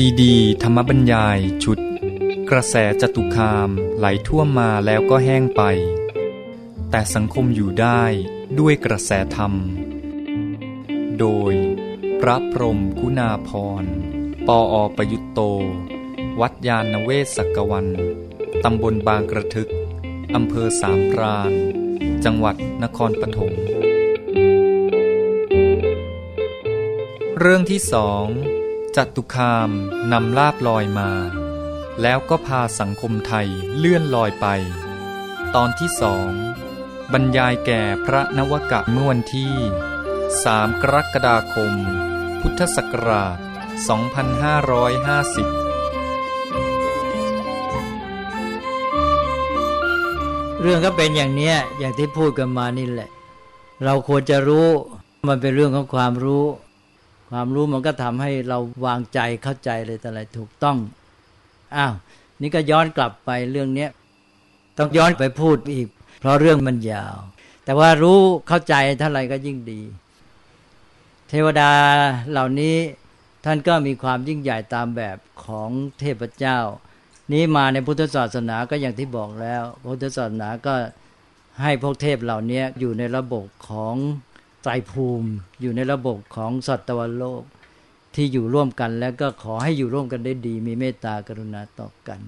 ซีดี ธรรมบรรยายชุด กระแสจตุคามไหลท่วมมาแล้วก็แห้งไป แต่สังคมอยู่ได้ด้วยกระแสธรรม โดย พระพรมกุณาพร ปออประยุตโต วัดยาณเวศกกวัน ตำบลบางกระทึก อำเภอสามพราน จังหวัดนครปฐมเรื่องที่สอง จัตุคามนำลาบลอยมา แล้วก็พาสังคมไทยเลื่อนลอยไป ตอนที่สองบรรยายแก่พระนวกะเมื่อวันที่ 3 กรกฎาคม พุทธศักราช 2550 เรื่องก็เป็นอย่างเนี้ยอย่างที่พูดกันมานี่แหละ เราควรจะรู้มันเป็นเรื่องของความรู้ ความรู้มันก็ทำให้เราวางใจเข้าใจเลยแต่อะไรถูกต้องอ้าวนี่ก็ย้อนกลับไปเรื่องเนี้ยต้องย้อนไปพูดอีก เพราะเรื่องมันยาว แต่ว่ารู้เข้าใจเท่าไหร่ก็ยิ่งดี เทวดาเหล่านี้ท่านก็มีความยิ่งใหญ่ตามแบบของเทพเจ้า นี้มาในพุทธศาสนาก็อย่างที่บอกแล้ว พุทธศาสนาก็ให้พวกเทพเหล่านี้อยู่ในระบบของ ไตรภูมิ อยู่ในระบบของสัตวโลกที่อยู่ร่วมกันแล้วก็ขอให้อยู่ร่วมกันได้ดี มีเมตตากรุณาต่อกัน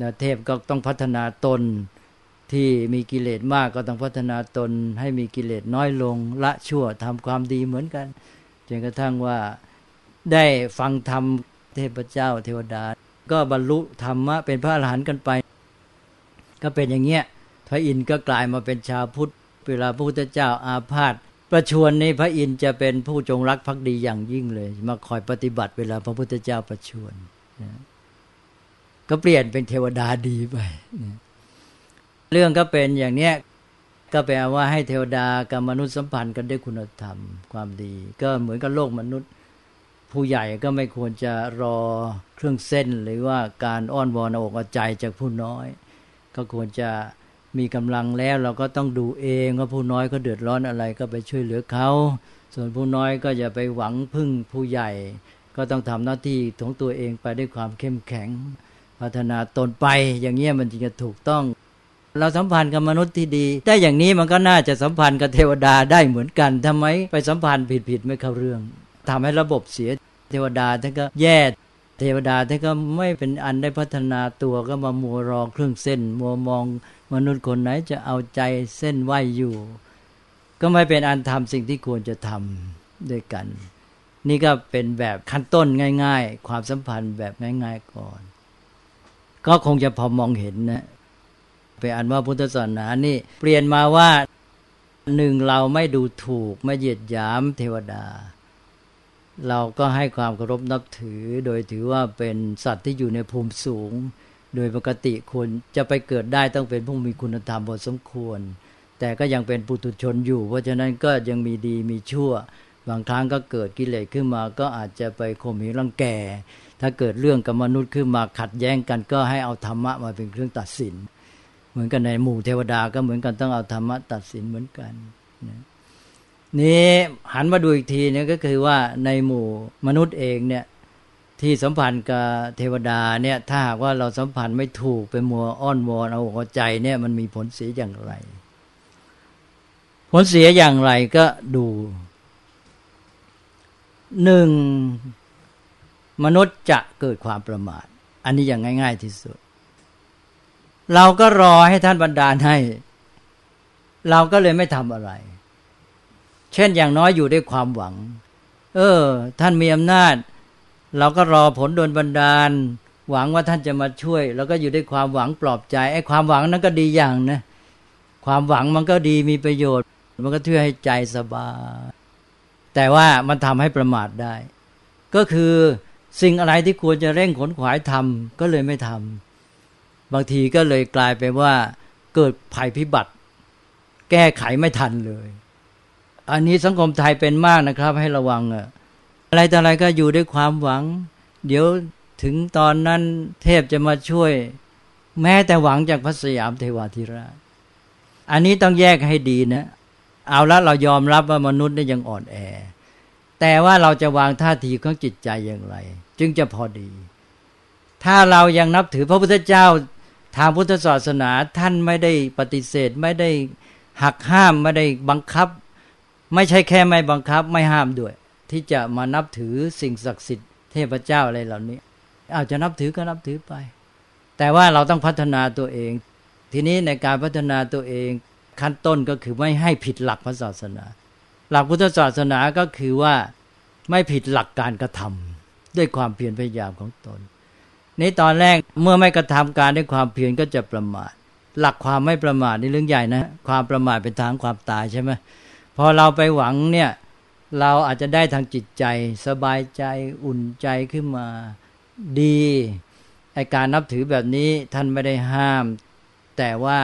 นะเทพก็ต้องพัฒนาตนที่มีกิเลสมากก็ต้องพัฒนาตน ให้มีกิเลสน้อยลง ละชั่วทำความดีเหมือนกันจนกระทั่งว่าได้ฟังธรรมเทพเจ้าเทวดา ก็บรรลุธรรมะเป็นพระอรหันต์กันไป ก็เป็นอย่างเงี้ยพระอินทร์ก็กลายมาเป็นชาวพุทธเวลาพระพุทธเจ้าอาพาธ ประชวรในพระอินทร์จะเป็นผู้จงรักภักดีอย่างยิ่งเลย มาคอยปฏิบัติเวลาพระพุทธเจ้าประชวนะก็เปลี่ยนเป็นเทวดาดีไปนะเรื่องก็เป็นอย่างเนี้ยก็แปลว่าให้เทวดากับมนุษย์สัมพันธ์กันด้วยคุณธรรมความดี ก็เหมือนกับโลกมนุษย์ ผู้ใหญ่ก็ไม่ควรจะรอเครื่องเส้น หรือว่าการอ้อนวอนอกเอาใจจากผู้น้อย ก็ควรจะ มีกำลังแล้วเราก็ต้องดูเองว่าผู้น้อยเขาเดือดร้อนอะไรก็ไปช่วยเหลือเขา ส่วนผู้น้อยก็อย่าไปหวังพึ่งผู้ใหญ่ ก็ต้องทำหน้าที่ของตัวเองไปด้วยความเข้มแข็ง พัฒนาตนไปอย่างเงี้ยมันจึงจะถูกต้อง เราสัมพันธ์กับมนุษย์ที่ดี ได้อย่างนี้มันก็น่าจะสัมพันธ์กับเทวดาได้เหมือนกันทำไมไปสัมพันธ์ผิดๆไม่เข้าเรื่องทำให้ระบบเสียเทวดาท่านก็แย่ เทวดาท่านก็ไม่เป็นอันได้พัฒนาตัวก็มามัวรอเครื่องเส้น มัวมองมนุษย์คนไหนจะเอาใจเส้นไหวอยู่ ก็ไม่เป็นอันทำสิ่งที่ควรจะทำด้วยกัน นี่ก็เป็นแบบขั้นต้นง่าย ๆ ความสัมพันธ์แบบง่าย ๆก่อน ก็คงจะพอมองเห็นนะไปอ่านว่าพุทธศาสนานี่เปลี่ยนมาว่าหนึ่งเราไม่ดูถูกไม่เหยียดหยามเทวดา เราก็ให้ความเคารพนับถือ โดยถือว่าเป็นสัตว์ที่อยู่ในภูมิสูง โดยปกติคนจะไปเกิดได้ต้องเป็นผู้มีคุณธรรมพอสมควร แต่ก็ยังเป็นปุถุชนอยู่ เพราะฉะนั้นก็ยังมีดีมีชั่ว บางครั้งก็เกิดกิเลสขึ้นมา ก็อาจจะไปข่มเหงรังแก ถ้าเกิดเรื่องกับมนุษย์ขึ้นมาขัดแย้งกันก็ให้เอาธรรมะมาเป็นเครื่องตัดสิน เหมือนกันในหมู่เทวดาก็เหมือนกันต้องเอาธรรมะตัดสินเหมือนกันนะ นี่หันมาดูอีกทีเนี่ยก็คือว่าในหมู่มนุษย์เองเนี่ยที่สัมพันธ์กับเทวดาเนี่ยถ้าหากว่าเราสัมพันธ์ไม่ถูกไปมัวอ้อนวอนเอาอกเอาใจเนี่ยมันมีผลเสียอย่างไร ผลเสียอย่างไรก็ดูหนึ่งมนุษย์จะเกิดความประมาท อันนี้อย่างง่าย ๆที่สุด เราก็รอให้ท่านบรรดาให้ เราก็เลยไม่ทำอะไร เช่นอย่างน้อยอยู่ด้วยความหวัง เออ ท่านมีอำนาจ เราก็รอผลโดนบันดาล หวังว่าท่านจะมาช่วย แล้วก็อยู่ด้วยความหวังปลอบใจไอ้ความหวังนั้นก็ดีอย่างนะ ความหวังมันก็ดีมีประโยชน์ มันก็ช่วยให้ใจสบาย แต่ว่ามันทำให้ประมาทได้ ก็คือสิ่งอะไรที่ควรจะเร่งขนขวายทำก็เลยไม่ทำบางทีก็เลยกลายไปว่า เกิดภัยพิบัติ แก้ไขไม่ทันเลย อันนี้สังคมไทยเป็นมากนะครับ ให้ระวังอะอะไรแต่อะไรก็อยู่ด้วยความหวัง เดี๋ยวถึงตอนนั้นเทพจะมาช่วย แม้แต่หวังจากพระสยามเทวาธิราช อันนี้ต้องแยกให้ดีนะ เอาละเรายอมรับว่ามนุษย์นี่ยังอ่อนแอ แต่ว่าเราจะวางท่าทีของจิตใจอย่างไร จึงจะพอดี ถ้าเรายังนับถือพระพุทธเจ้าทางพุทธศาสนาท่านไม่ได้ปฏิเสธไม่ได้หักห้ามไม่ได้บังคับ ไม่ใช่แค่ไม่บังคับไม่ห้ามด้วย ที่จะมานับถือสิ่งศักดิ์สิทธิ์เทพเจ้าอะไรเหล่านี้ อาจจะนับถือก็นับถือไป แต่ว่าเราต้องพัฒนาตัวเอง ทีนี้ในการพัฒนาตัวเองขั้นต้นก็คือไม่ให้ผิดหลักพระศาสนา หลักพุทธศาสนาก็คือว่าไม่ผิดหลักการกระทำด้วยความเพียรพยายามของตน ในตอนแรกเมื่อไม่กระทำการด้วยความเพียรก็จะประมาท หลักความไม่ประมาทนี่เรื่องใหญ่นะ ความประมาทเป็นทางความตายใช่ไหม พอเราไปหวังเนี่ย เราอาจจะได้ทางจิตใจ สบายใจอุ่นใจขึ้นมาดีไอการนับถือแบบนี้ท่านไม่ได้ห้าม แต่ว่า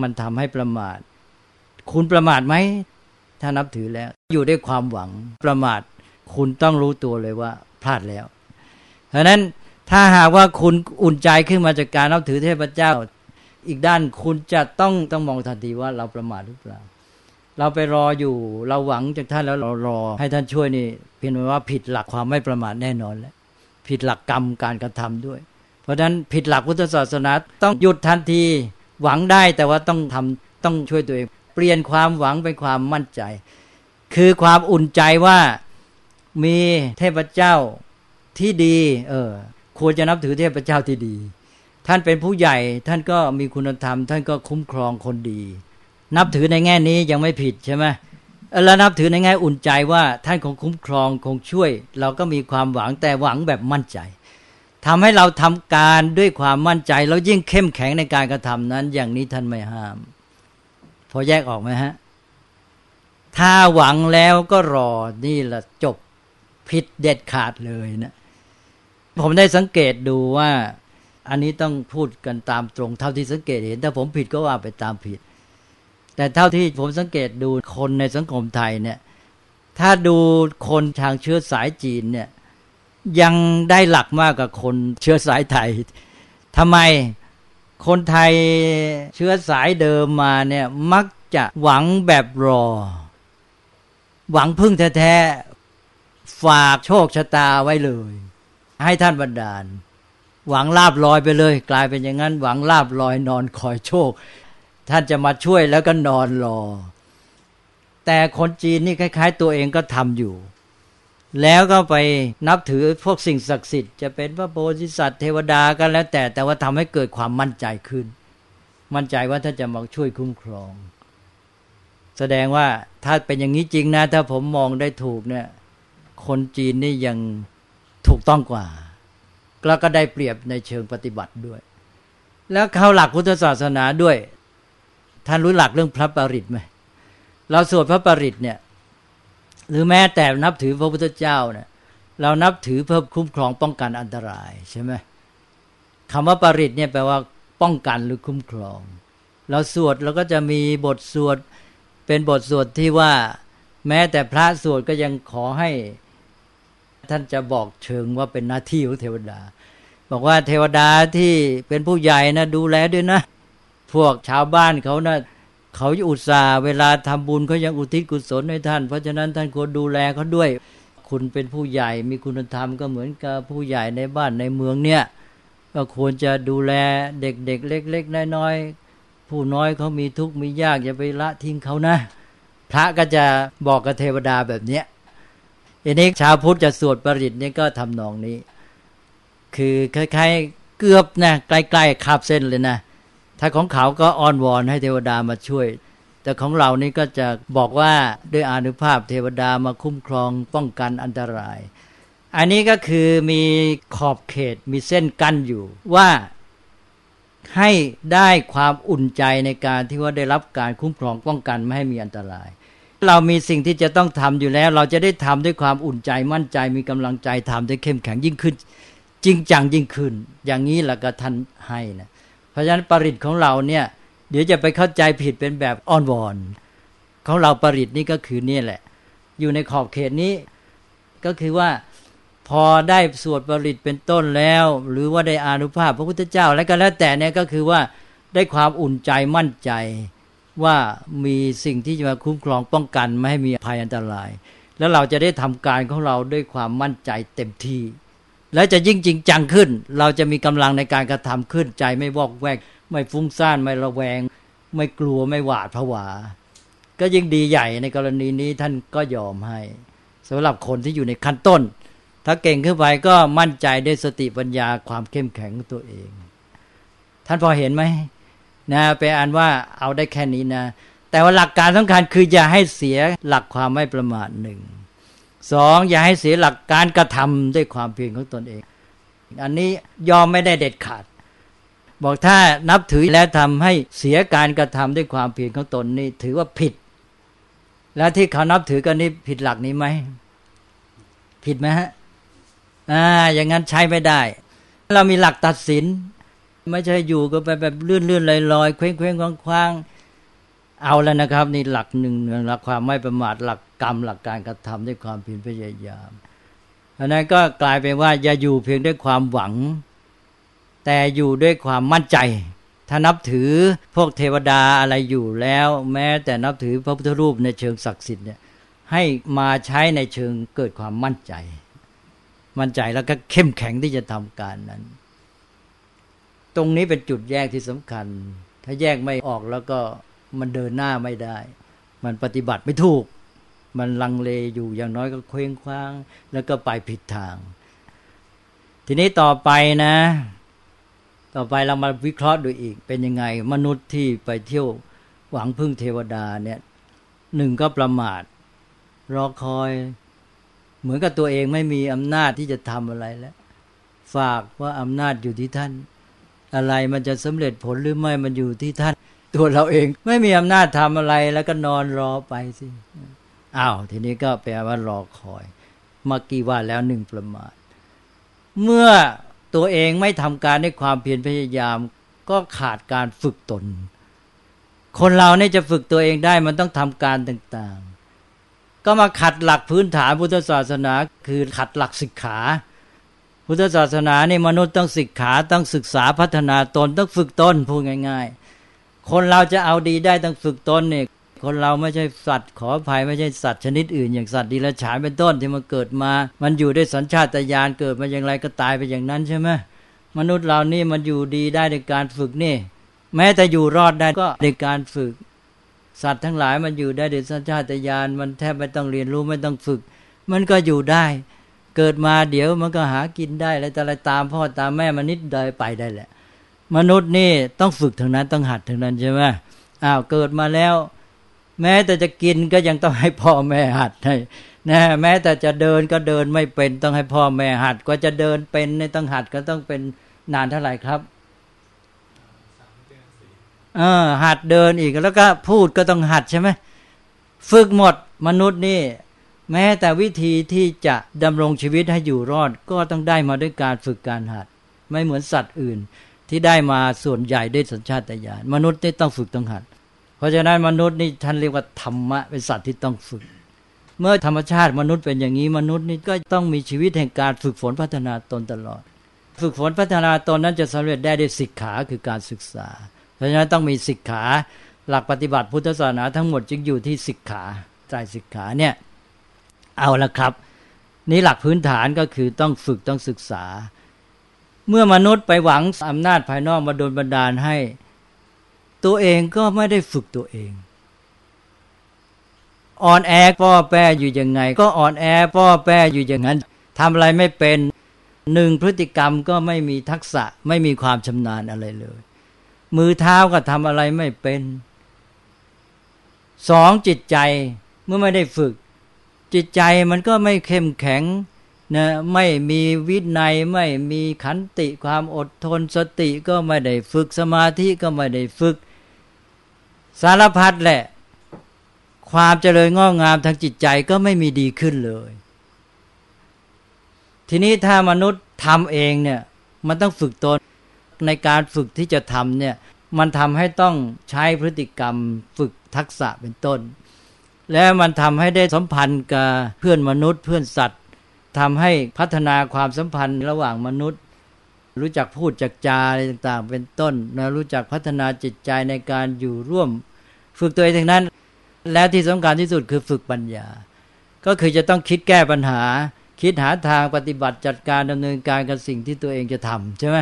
มันทำให้ประมาท คุณประมาทไหมถ้านับถือแล้ว อยู่ด้วยความหวังประมาท คุณต้องรู้ตัวเลยว่า พลาดแล้วเพราะนั้นถ้าหากว่าคุณอุ่นใจขึ้นมาจากการนับถือเทพเจ้า อีกด้านคุณจะต้องต้องมองทันทีว่าเราประมาทหรือเปล่า เราไปรออยู่ เราหวังจากท่านแล้วเรารอ ให้ท่านช่วยนี่เพียงว่าผิดหลักความไม่ประมาทแน่นอนแล้วผิดหลักกรรมการกระทำด้วย เพราะฉะนั้นผิดหลักพุทธศาสนาต้องหยุดทันทีหวังได้แต่ว่าต้องทำต้องช่วยตัวเอง เปลี่ยนความหวังเป็นความมั่นใจ คือความอุ่นใจว่ามีเทพเจ้าที่ดี เออ ควรจะนับถือเทพเจ้าที่ดี ท่านเป็นผู้ใหญ่ท่านก็มีคุณธรรม ท่านก็คุ้มครองคนดี นับถือในแง่นี้ยังไม่ผิดใช่ไหมแล้วนับถือในแง่อุ่นใจว่าท่านคงคุ้มครองคงช่วย เราก็มีความหวังแต่หวังแบบมั่นใจทำให้เราทำการด้วยความมั่นใจ แล้วยิ่งเข้มแข็งในการกระทำนั้น อย่างนี้ท่านไม่ห้าม พอแยกออกไหมฮะ ถ้าหวังแล้วก็รอนี่แหละจบผิดเด็ดขาดเลยนะผมได้สังเกตดูว่า อันนี้ต้องพูดกันตามตรงเท่าที่สังเกตเห็น ถ้าผมผิดก็ว่าไปตามผิด แต่เท่าที่ผมสังเกตดูคนในสังคมไทยเนี่ย ถ้าดูคนทางเชื้อสายจีนเนี่ยยังได้หลักมากกว่าคนเชื้อสายไทยทำไมคนไทยเชื้อสายเดิมมาเนี่ยมักจะหวังแบบรอ หวังพึ่งแท้ๆฝากโชคชะตาไว้เลย ให้ท่านบันดาล หวังลาบลอยไปเลย กลายเป็นอย่างนั้น หวังลาบลอยนอนคอยโชค ท่านจะมาช่วยแล้วก็นอนรอ แต่คนจีนนี่คล้าย ๆ ตัวเองก็ทำอยู่ แล้วก็ไปนับถือพวกสิ่งศักดิ์สิทธิ์จะเป็นพระโพธิสัตว์เทวดากันแล้วแต่แต่ว่าทำให้เกิดความมั่นใจขึ้น มั่นใจว่าท่านจะมาช่วยคุ้มครอง แสดงว่าถ้าเป็นอย่างนี้จริงนะ ถ้าผมมองได้ถูกเนี่ย คนจีนนี่ยังถูกต้องกว่าแล้วก็ได้เปรียบในเชิงปฏิบัติด้วย แล้วเข้าหลักพุทธศาสนาด้วย ท่านรู้หลักเรื่องพระปริตไหมเราสวดพระปริตเนี่ย หรือแม้แต่นับถือพระพุทธเจ้าเนี่ยเรานับถือเพื่อคุ้มครองป้องกันอันตรายใช่ไหมคำว่าปริตเนี่ยแปลว่าป้องกันหรือคุ้มครอง เราสวดเราก็จะมีบทสวดเป็นบทสวดที่ว่า แม้แต่พระสวดก็ยังขอให้ ท่านจะบอกเชิงว่าเป็นหน้าที่ของเทวดา บอกว่าเทวดาที่เป็นผู้ใหญ่นะดูแลด้วยนะ พวกชาวบ้านเขานะเขาอุตส่าห์เวลาทำบุญเขายังอุทิศกุศลให้ท่าน เพราะฉะนั้นท่านควรดูแลเขาด้วย คุณเป็นผู้ใหญ่มีคุณธรรมก็เหมือนกับผู้ใหญ่ในบ้านในเมืองเนี่ยก็ควรจะดูแลเด็กๆเล็ก ๆ น้อยๆผู้น้อยเขามีทุกข์มียากอย่าไปละทิ้งเขานะ พระก็จะบอกกับเทวดาแบบเนี้ยอันนี้ชาวพุทธจะสวดปริตนี่ก็ทำนองนี้ คือคล้ายๆเกือบนะใกล้ๆคาบเส้นเลยนะ ถ้าของเขาก็อ้อนวอนให้เทวดามาช่วย แต่ของเรานี่ก็จะบอกว่าด้วยอนุภาพเทวดามาคุ้มครองป้องกันอันตราย อันนี้ก็คือมีขอบเขตมีเส้นกั้นอยู่ว่าให้ได้ความอุ่นใจในการที่ว่าได้รับการคุ้มครองป้องกันไม่ให้มีอันตราย เรามีสิ่งที่จะต้องทำอยู่แล้ว เราจะได้ทำด้วยความอุ่นใจมั่นใจมีกำลังใจทำด้วยเข้มแข็งยิ่งขึ้น จริงจังยิ่งขึ้น อย่างนี้แหละก็ท่านให้นะ ราะฉะนั้นปริตของเราเนี่ย เดี๋ยวจะไปเข้าใจผิดเป็นแบบอ้อนวอนของเราปริตนี่ก็คือนี่แหละ อยู่ในขอบเขตนี้ ก็คือว่าพอได้สวดปริตเป็นต้นแล้ว หรือว่าได้อานุภาพพระพุทธเจ้าแล้วก็แล้วแต่เนี่ยก็คือว่าได้ความอุ่นใจมั่นใจว่ามีสิ่งที่จะมาคุ้มครองป้องกันไม่ให้มีภัยอันตราย แล้วเราจะได้ทำการของเราด้วยความมั่นใจเต็มที่ แล้วจะยิ่งจริงจังขึ้น เราจะมีกำลังในการกระทำขึ้นใจไม่วอกแวก ไม่ฟุ้งซ่านไม่ระแวง ไม่กลัวไม่หวาดผวา ก็ยิ่งดีใหญ่ในกรณีนี้ท่านก็ยอมให้สำหรับคนที่อยู่ในขั้นต้น ถ้าเก่งขึ้นไปก็มั่นใจด้วยสติปัญญาความเข้มแข็งตัวเอง ท่านพอเห็นไหมนะไปอ่านว่าเอาได้แค่นี้นะ แต่ว่าหลักการสำคัญคืออย่าให้เสียหลักความไม่ประมาทหนึ่ง สองอย่าให้เสียหลักการกระทำด้วยความเพียรของตนเอง อันนี้ยอมไม่ได้เด็ดขาด บอกถ้านับถือแล้วทำให้เสียการกระทำด้วยความเพียรของตนนี่ถือว่าผิด แล้วที่เขานับถือกันนี่ผิดหลักนี้ไหมผิดไหมฮะอ่าอย่างนั้นใช้ไม่ได้ เรามีหลักตัดสิน ไม่ใช่อยู่ก็ไปแบบเลื่อนเลื่อนลอยลอยเคว้งเคว้งคว้างคว้าง เอาแล้วนะครับ นี่หลักหนึ่งหลักความไม่ประมาทหลักกรรมหลักการกระทำด้วยความเพียรพยายามอันนั้นก็กลายเป็นว่าอย่าอยู่เพียงด้วยความหวัง แต่อยู่ด้วยความมั่นใจ ถ้านับถือพวกเทวดาอะไรอยู่แล้ว แม้แต่นับถือพระพุทธรูปในเชิงศักดิ์สิทธิ์เนี่ยให้มาใช้ในเชิงเกิดความมั่นใจ มั่นใจแล้วก็เข้มแข็งที่จะทำการนั้น ตรงนี้เป็นจุดแยกที่สำคัญ ถ้าแยกไม่ออกแล้วก็ มันเดินหน้าไม่ได้ มันปฏิบัติไม่ถูก มันลังเลอยู่อย่างน้อยก็เคว้งคว้าง แล้วก็ไปผิดทาง ทีนี้ต่อไปนะ ต่อไปเรามาวิเคราะห์ดูอีก เป็นยังไง มนุษย์ที่ไปเที่ยวหวังพึ่งเทวดาเนี่ยหนึ่งก็ประมาท รอคอย เหมือนกับตัวเองไม่มีอำนาจที่จะทำอะไรแล้ว ฝากว่าอำนาจอยู่ที่ท่าน อะไรมันจะสำเร็จผลหรือไม่มันอยู่ที่ท่าน ตัวเราเองไม่มีอำนาจทำอะไรแล้วก็นอนรอไปสิอ้าวทีนี้ก็แปลว่ารอคอยเมื่อกี้ว่าแล้วหนึ่งประมาทเมื่อตัวเองไม่ทำการด้วยความเพียรพยายาม ก็ขาดการฝึกตน คนเราเนี่ยจะฝึกตัวเองได้มันต้องทำการต่างๆ ก็มาขัดหลักพื้นฐานพุทธศาสนา คือขัดหลักศิกขา พุทธศาสนาเนี่ยมนุษย์ต้องศึกขาต้องศึกษาพัฒนาตนต้องฝึกตนพูดง่าย ๆ คนเราจะเอาดีได้ต้องฝึกตนเนี่ยคนเราไม่ใช่สัตว์ขออภัยไม่ใช่สัตว์ชนิดอื่น อย่างสัตว์ดีละฉานเป็นต้นที่มันเกิดมา มันอยู่ด้วยสัญชาตญาณเกิดมาอย่างไรก็ตายไปอย่างนั้นใช่ไหมมนุษย์เรานี่มันอยู่ดีได้ในการฝึกนี่ แม้แต่อยู่รอดได้ก็ในการฝึก สัตว์ทั้งหลายมันอยู่ได้ด้วยสัญชาตญาณมันแทบไม่ต้องเรียนรู้ไม่ต้องฝึก มันก็อยู่ได้ เกิดมาเดี๋ยวมันก็หากินได้แล้วแต่อะไรตามพ่อตามแม่มันนิดเดียวไปได้แหละ มนุษย์นี่ต้องฝึกทางนั้นต้องหัดทางนั้นใช่ไหมอ้าวเกิดมาแล้ว แม้แต่จะกินก็ยังต้องให้พ่อแม่หัดให้นะแม้แต่จะเดินก็เดินไม่เป็นต้องให้พ่อแม่หัดก็จะเดินเป็นในต้องหัดก็ต้องเป็นนานเท่าไหร่ครับเออหัดเดินอีกแล้วก็พูดก็ต้องหัดใช่ไหมฝึกหมดมนุษย์นี่ แม้แต่วิธีที่จะดำรงชีวิตให้อยู่รอด ก็ต้องได้มาด้วยการฝึกการหัด ไม่เหมือนสัตว์อื่น ที่ได้มาส่วนใหญ่ด้วยสัญชาตญาณมนุษย์นี่ต้องฝึกต้องหัด เพราะฉะนั้นมนุษย์นี่ท่านเรียกว่าธรรมะเป็นสัตว์ที่ต้องฝึก เมื่อธรรมชาติมนุษย์เป็นอย่างนี้มนุษย์นี่ก็ต้องมีชีวิตแห่งการฝึกฝนพัฒนาตนตลอด ฝึกฝนพัฒนาตนนั้นจะสำเร็จได้ด้วยศิกขาคือการศึกษา เพราะฉะนั้นต้องมีศิกขาหลักปฏิบัติพุทธศาสนาทั้งหมดจึงอยู่ที่ศิกขาใจศิกขาเนี่ยเอาละครับ นี่หลักพื้นฐานก็คือต้องฝึกต้องศึกษา เมื่อมนุษย์ไปหวังอำนาจภายนอกมาโดนบันดาลให้ ตัวเองก็ไม่ได้ฝึกตัวเองอ่อนแอป้อแปรอยู่ยังไง ก็อ่อนแอป้อแปรอยู่อย่างนั้นทำอะไรไม่เป็นหนึ่งพฤติกรรมก็ไม่มีทักษะไม่มีความชำนาญอะไรเลย มือเท้าก็ทำอะไรไม่เป็นสองจิตใจเมื่อไม่ได้ฝึก จิตใจมันก็ไม่เข้มแข็ง นะไม่มีวินัยไม่มีขันติความอดทนสติก็ไม่ได้ฝึกสมาธิก็ไม่ได้ฝึก สารพัดแหละ ความเจริญงอกงามทางจิตใจก็ไม่มีดีขึ้นเลย ทีนี้ถ้ามนุษย์ทำเองเนี่ยมันต้องฝึกตนในการฝึกที่จะทำเนี่ยมันทำให้ต้องใช้พฤติกรรมฝึกทักษะเป็นต้น และมันทำให้ได้สัมพันธ์กับเพื่อนมนุษย์เพื่อนสัตว์ ทำให้พัฒนาความสัมพันธ์ระหว่างมนุษย์ รู้จักพูดจักจาอะไรต่างๆ เป็นต้นนะรู้จักพัฒนาจิตใจในการอยู่ร่วม ฝึกตัวเองทั้งนั้น และที่สำคัญที่สุดคือฝึกปัญญา ก็คือจะต้องคิดแก้ปัญหา คิดหาทางปฏิบัติจัดการดำเนินการกับสิ่งที่ตัวเองจะทำใช่ไหม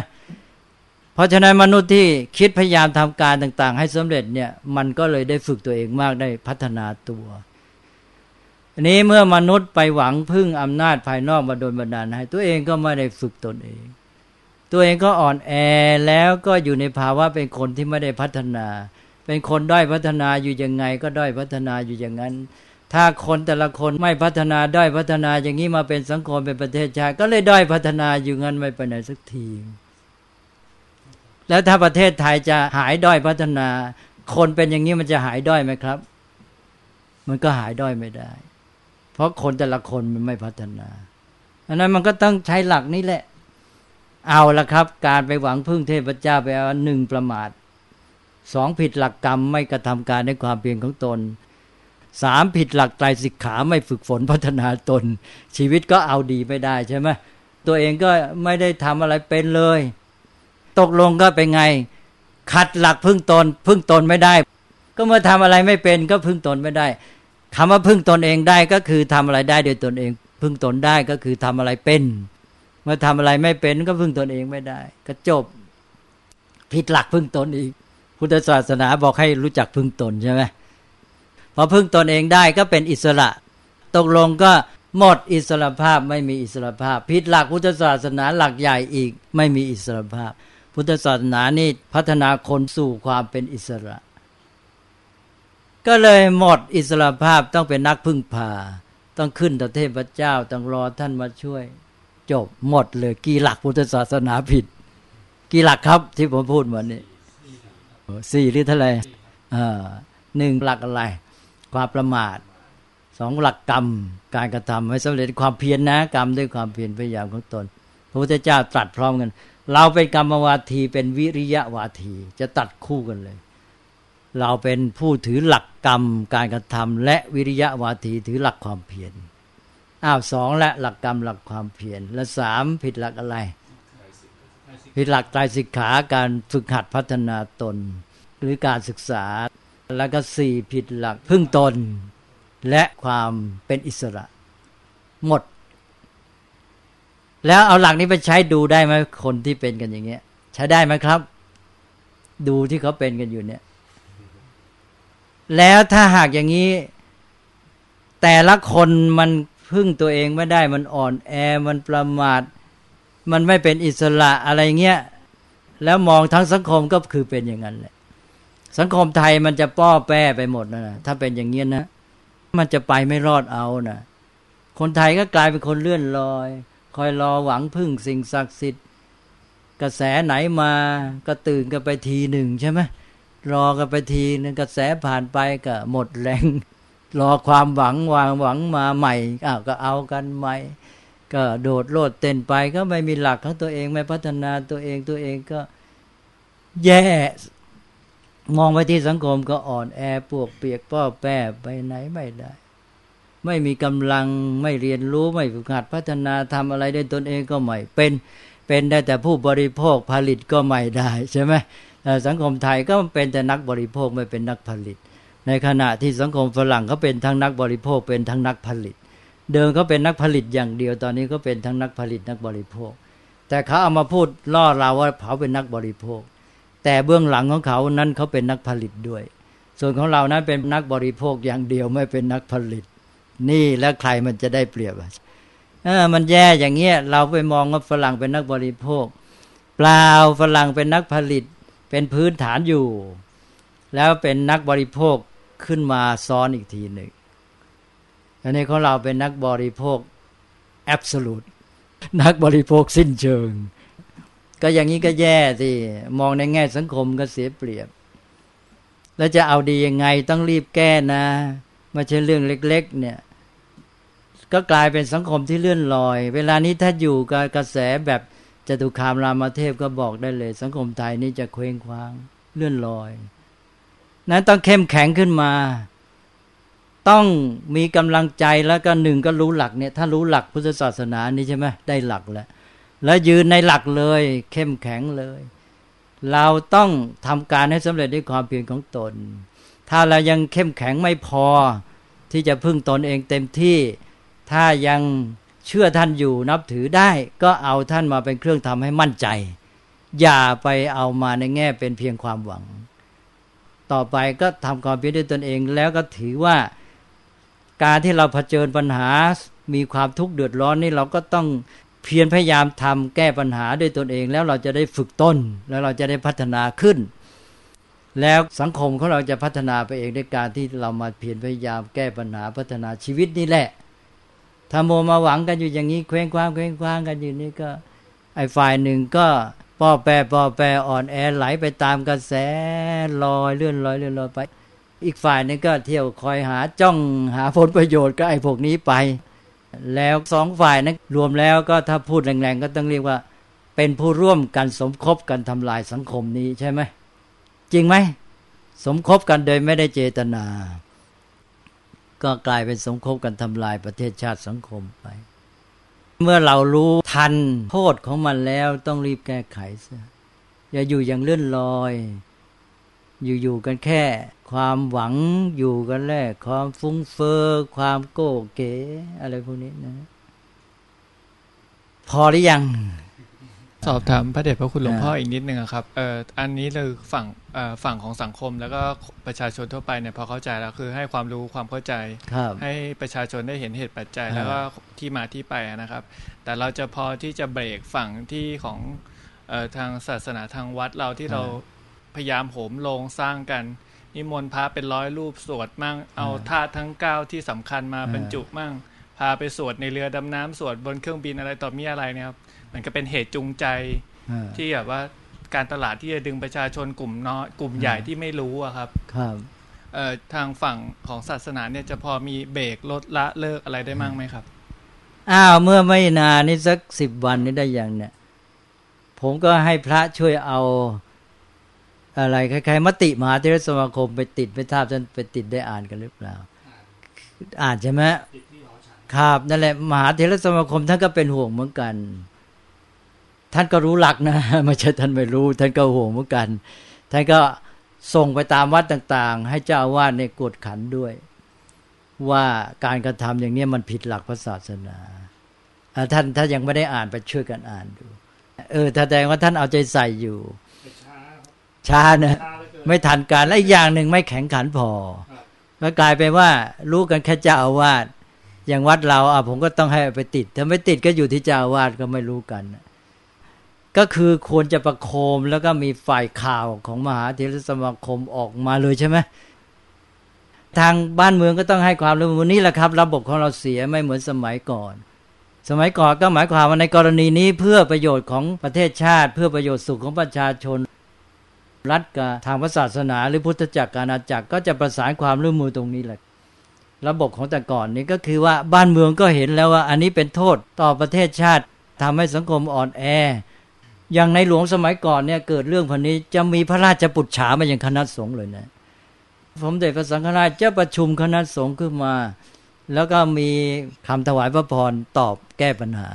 เพราะฉะนั้นมนุษย์ที่คิดพยายามทำการต่าง ๆ ให้สำเร็จเนี่ยมันก็เลยได้ฝึกตัวเองมากได้พัฒนาตัว อันนี้เมื่อมนุษย์ไปหวังพึ่งอำนาจภายนอกมาโดนบันดาลให้ ตัวเองก็ไม่ได้ฝึกตนเอง ตัวเองก็อ่อนแอแล้วก็อยู่ในภาวะเป็นคนที่ไม่ได้พัฒนา เป็นคนด้อยพัฒนาอยู่ยังไง ก็ด้อยพัฒนาอยู่อย่างนั้น ถ้าคนแต่ละคนไม่พัฒนาด้อยพัฒนาอย่างนี้มาเป็นสังคมเป็นประเทศชาติก็เลยด้อยพัฒนาอยู่งั้นไม่ไปไหนสักทีแล้วถ้าประเทศไทยจะหายด้อยพัฒนา คนเป็นอย่างนี้มันจะหายด้อยไหมครับ มันก็หายด้อยไม่ได้ เพราะคนแต่ละคนมันไม่พัฒนาอันนั้นมันก็ต้องใช้หลักนี้แหละ เอาละครับ การไปหวังพึ่งเทพเจ้าไปเอาหนึ่งประมาทสองผิดหลักกรรมไม่กระทำการในความเพียรของตนสามผิดหลักไตรสิกขาไม่ฝึกฝนพัฒนาตน ชีวิตก็เอาดีไม่ได้ใช่ไหมตัวเองก็ไม่ได้ทำอะไรเป็นเลย ตกลงก็เป็นไง ขัดหลักพึ่งตน พึ่งตนไม่ได้ ก็เมื่อทำอะไรไม่เป็นก็พึ่งตนไม่ได้ คำว่าพึ่งตนเองได้ก็คือทำอะไรได้โดยตนเอง พึ่งตนได้ก็คือทำอะไรเป็น เมื่อทำอะไรไม่เป็นก็พึ่งตนเองไม่ได้ ก็จบผิดหลักพึ่งตนอีก พุทธศาสนาบอกให้รู้จักพึ่งตนใช่ไหมพอพึ่งตนเองได้ก็เป็นอิสระ ตกลงก็หมดอิสระภาพไม่มีอิสระภาพผิดหลักพุทธศาสนาหลักใหญ่อีกไม่มีอิสระภาพ พุทธศาสนานี่พัฒนาคนสู่ความเป็นอิสระ ก็เลยหมดอิสระภาพต้องเป็นนักพึ่งพา ต้องขึ้นต่อเทพเจ้า ต้องรอท่านมาช่วย จบหมดเลยกี่หลักพุทธศาสนาผิด กี่หลักครับที่ผมพูดมานี่สี่หรือเท่าไหร่หนึ่งหลักอะไร ความประมาทสองหลักกรรมการกระทำให้สำเร็จความเพียรนะกรรมด้วยความเพียรพยายามของตน พระพุทธเจ้าตรัสพร้อมกัน เราเป็นกรรมวาทีเป็นวิริยะวาที จะตัดคู่กันเลย เราเป็นผู้ถือหลักกรรมการกระทำและวิริยะวาทีถือหลักความเพียรอ้าวสองและหลักกรรมหลักความเพียรและสามผิดหลักอะไร ผิดหลักใจสิกขาการฝึกหัดพัฒนาตน หรือการศึกษา แล้วก็สี่ผิดหลักพึ่งตน และความเป็นอิสระ หมด แล้วเอาหลักนี้ไปใช้ดูได้ไหมคนที่เป็นกันอย่างเงี้ย ใช้ได้ไหมครับ ดูที่เขาเป็นกันอยู่เนี่ย แล้วถ้าหากอย่างนี้ แต่ละคนมันพึ่งตัวเองไม่ได้มันอ่อนแอมันประมาทมันไม่เป็นอิสระอะไรเงี้ยแล้วมองทั้งสังคมก็คือเป็นอย่างนั้นแหละ สังคมไทยมันจะป้อแป้ไปหมดนะถ้าเป็นอย่างเงี้ยนะ มันจะไปไม่รอดเอานะคนไทยก็กลายเป็นคนเลื่อนลอย คอยรอหวังพึ่งสิ่งศักดิ์สิทธิ์ กระแสไหนมาก็ตื่นกันไปทีหนึ่งใช่ไหม รอกันไปทีนึงกระแสผ่านไปก็หมดแรง รอความหวังวางหวังมาใหม่อ้าวก็เอากันใหม่ ก็โดดโลดเต้นไปก็ไม่มีหลักของตัวเองไม่พัฒนาตัวเองตัวเองก็แย่มองไปที่สังคมก็อ่อนแอปวกเปียกป้อแป้ไปไหนไม่ได้ ไม่มีกำลังไม่เรียนรู้ไม่ฝึกหัดพัฒนาทำอะไรได้ตนเองก็ไม่เป็นเป็นได้แต่ผู้บริโภคผลิตก็ไม่ได้ใช่ไหม สังคมไทยก็เป็นแต่นักบริโภคไม่เป็นนักผลิต ในขณะที่สังคมฝรั่งเขาเป็นทั้งนักบริโภคเป็นทั้งนักผลิต เดิมเขาเป็นนักผลิตอย่างเดียวตอนนี้ก็เป็นทั้งนักผลิตนักบริโภค แต่เขาเอามาพูดล่อเราว่าเขาเป็นนักบริโภค แต่เบื้องหลังของเขานั้นเขาเป็นนักผลิตด้วย ส่วนของเรานั้นเป็นนักบริโภคอย่างเดียวไม่เป็นนักผลิต นี่แล้วใครมันจะได้เปรียบอมันแย่อย่างเงี้ยเราไปมองว่าฝรั่งเป็นนักบริโภค เปล่าฝรั่งเป็นนักผลิต เป็นพื้นฐานอยู่ แล้วเป็นนักบริโภคขึ้นมาซ้อนอีกทีหนึ่งอันนี้ของเราเป็นนักบริโภคแอบสูตนักบริโภคสิ้นเชิง ก็อย่างนี้ก็แย่สิมองในแง่สังคมก็เสียเปรียบ แล้วจะเอาดียังไงต้องรีบแก้นะไม่ใช่เรื่องเล็ก ๆ เนี่ย ก็กลายเป็นสังคมที่เลื่อนลอย เวลานี้ถ้าอยู่กับกระแสแบบ จตุคามรามเทพก็บอกได้เลย สังคมไทยนี่จะเคว้งคว้างเลื่อนลอย นั้นต้องเข้มแข็งขึ้นมา ต้องมีกำลังใจแล้วก็หนึ่งก็รู้หลักเนี่ย ถ้ารู้หลักพุทธศาสนานี่ใช่ไหมได้หลักแล้ว แล้วยืนในหลักเลย เข้มแข็งเลย เราต้องทำการให้สำเร็จด้วยความเพียรของตน ถ้าเรายังเข้มแข็งไม่พอที่จะพึ่งตนเองเต็มที่ ถ้ายัง เชื่อท่านอยู่นับถือได้ก็เอาท่านมาเป็นเครื่องทำให้มั่นใจ อย่าไปเอามาในแง่เป็นเพียงความหวัง ต่อไปก็ทำความเพียรด้วยตนเอง แล้วก็ถือว่าการที่เราเผชิญปัญหา มีความทุกข์เดือดร้อนนี่เราก็ต้องเพียรพยายามทำแก้ปัญหาด้วยตนเอง แล้วเราจะได้ฝึกต้น แล้วเราจะได้พัฒนาขึ้น แล้วสังคมของเราจะพัฒนาไปเองด้วยการที่เรามาเพียรพยายามแก้ปัญหาพัฒนาชีวิตนี่แหละ ถ้าโมมาหวังกันอยู่อย่างนี้เคว้งคว้างเคว้งคว้างกันอยู่นี่ก็ไอ้ฝ่ายหนึ่งก็ป้อแปรป้อแปรอ่อนแอไหลไปตามกระแสลอยเลื่อนลอยเลื่อนลอยไป อีกฝ่ายนึงก็เที่ยวคอยหาจ้องหาผลประโยชน์ก็ไอ้พวกนี้ไป แล้วสองฝ่ายนั้นรวมแล้วก็ถ้าพูดแรงๆก็ต้องเรียกว่า เป็นผู้ร่วมกันสมคบกันทำลายสังคมนี้ใช่ไหมจริงไหมสมคบกันโดยไม่ได้เจตนา ก็กลายเป็นสงคบกันทำลายประเทศชาติสังคมไป เมื่อเรารู้ทันโทษของมันแล้วต้องรีบแก้ไขซะอย่าอยู่อย่างเลื่อนลอย อยู่ๆกันแค่ ความหวังอยู่กันแรกความฟุ้งเฟอ้อความโก้เก๋อะไรพวกนี้นะ พอหรือยัง สอบถามพระเดชพระคุณหลวงพ่ออีกนิดนึงครับเอ่ออันนี้เลยฝั่งเอ่อฝั่งของสังคมแล้วก็ประชาชนทั่วไปเนี่ยพอเข้าใจแล้วคือให้ความรู้ความเข้าใจ ให้ประชาชนได้เห็นเหตุปัจจัย แล้วก็ที่มาที่ไปนะครับ แต่เราจะพอที่จะเบรกฝั่งที่ของเอ่อทางศาสนาทางวัดเราที่เราพยายามโหมลงสร้างกันนิมนต์พระเป็นร้อยรูปสวดมั่งเอาธาตุทั้งเก้าที่สำคัญมาบรรจุมั่งพาไปสวดในเรือดำน้ำสวดบนเครื่องบินอะไรต่อมีอะไรเนี่ยครับ มันก็เป็นเหตุจูงใจที่แบบว่าการตลาดที่จะดึงประชาชนกลุ่มน้อยกลุ่มใหญ่ที่ไม่รู้อะครับ ครับทางฝั่งของศาสนาเนี่ยจะพอมีเบรกลดละเลิกอะไรได้มั่งไหมครับ อ้าวเมื่อไม่นานนี่สักสิบวันนี้ได้อย่างเนี่ย ผมก็ให้พระช่วยเอาอะไรคล้ายๆมติมหาเทรสมาคมไปติดไปทราบท่านไปติดได้อ่านกันหรือเปล่า อ่านใช่ไหมครับนั่นแหละมหาเทรสมาคมท่านก็เป็นห่วงเหมือนกัน ท่านก็รู้หลักนะไม่ใช่ท่านไม่รู้ ท่านก็ห่วงเหมือนกัน ท่านก็ส่งไปตามวัดต่างๆ ให้เจ้าอาวาสในกดขันด้วย ว่าการกระทำอย่างนี้มันผิดหลักพระศาสนาท่านถ้ายังไม่ได้อ่านไปช่วยกันอ่านดู เออแสดงว่าท่านเอาใจใส่อยู่ช้านะไม่ทันการและอีกอย่างหนึ่งไม่แข็งขันพอก็กลายเป็นว่ารู้กันแค่เจ้าอาวาสอย่างวัดเราอะผมก็ต้องให้ไปติด ถ้าไม่ติดก็อยู่ที่เจ้าอาวาสก็ไม่รู้กัน ก็คือควรจะประโคมแล้วก็มีฝ่ายข่าวของมหาเทรสมาคมออกมาเลยใช่ไหมทางบ้านเมืองก็ต้องให้ความร่วมมือนี่แหละครับ ระบบของเราเสียไม่เหมือนสมัยก่อน สมัยก่อนก็หมายความว่าในกรณีนี้เพื่อประโยชน์ของประเทศชาติ เพื่อประโยชน์สุขของประชาชน รัฐกับทางศาสนา หรือพุทธจักรการาจักรก็จะประสานความร่วมมือตรงนี้แหละ ระบบของแต่ก่อนนี้ก็คือว่าบ้านเมืองก็เห็นแล้วว่า อันนี้เป็นโทษต่อประเทศชาติทำให้สังคมอ่อนแอ อย่างในหลวงสมัยก่อนเนี่ยเกิดเรื่องพันนี้จะมีพระราชปุจฉามาอย่างคณะสงฆ์เลยนะสมเด็จพระสังฆราชจะประชุมคณะสงฆ์ขึ้นมา แล้วก็มีคำถวายพระพรตอบแก้ปัญหา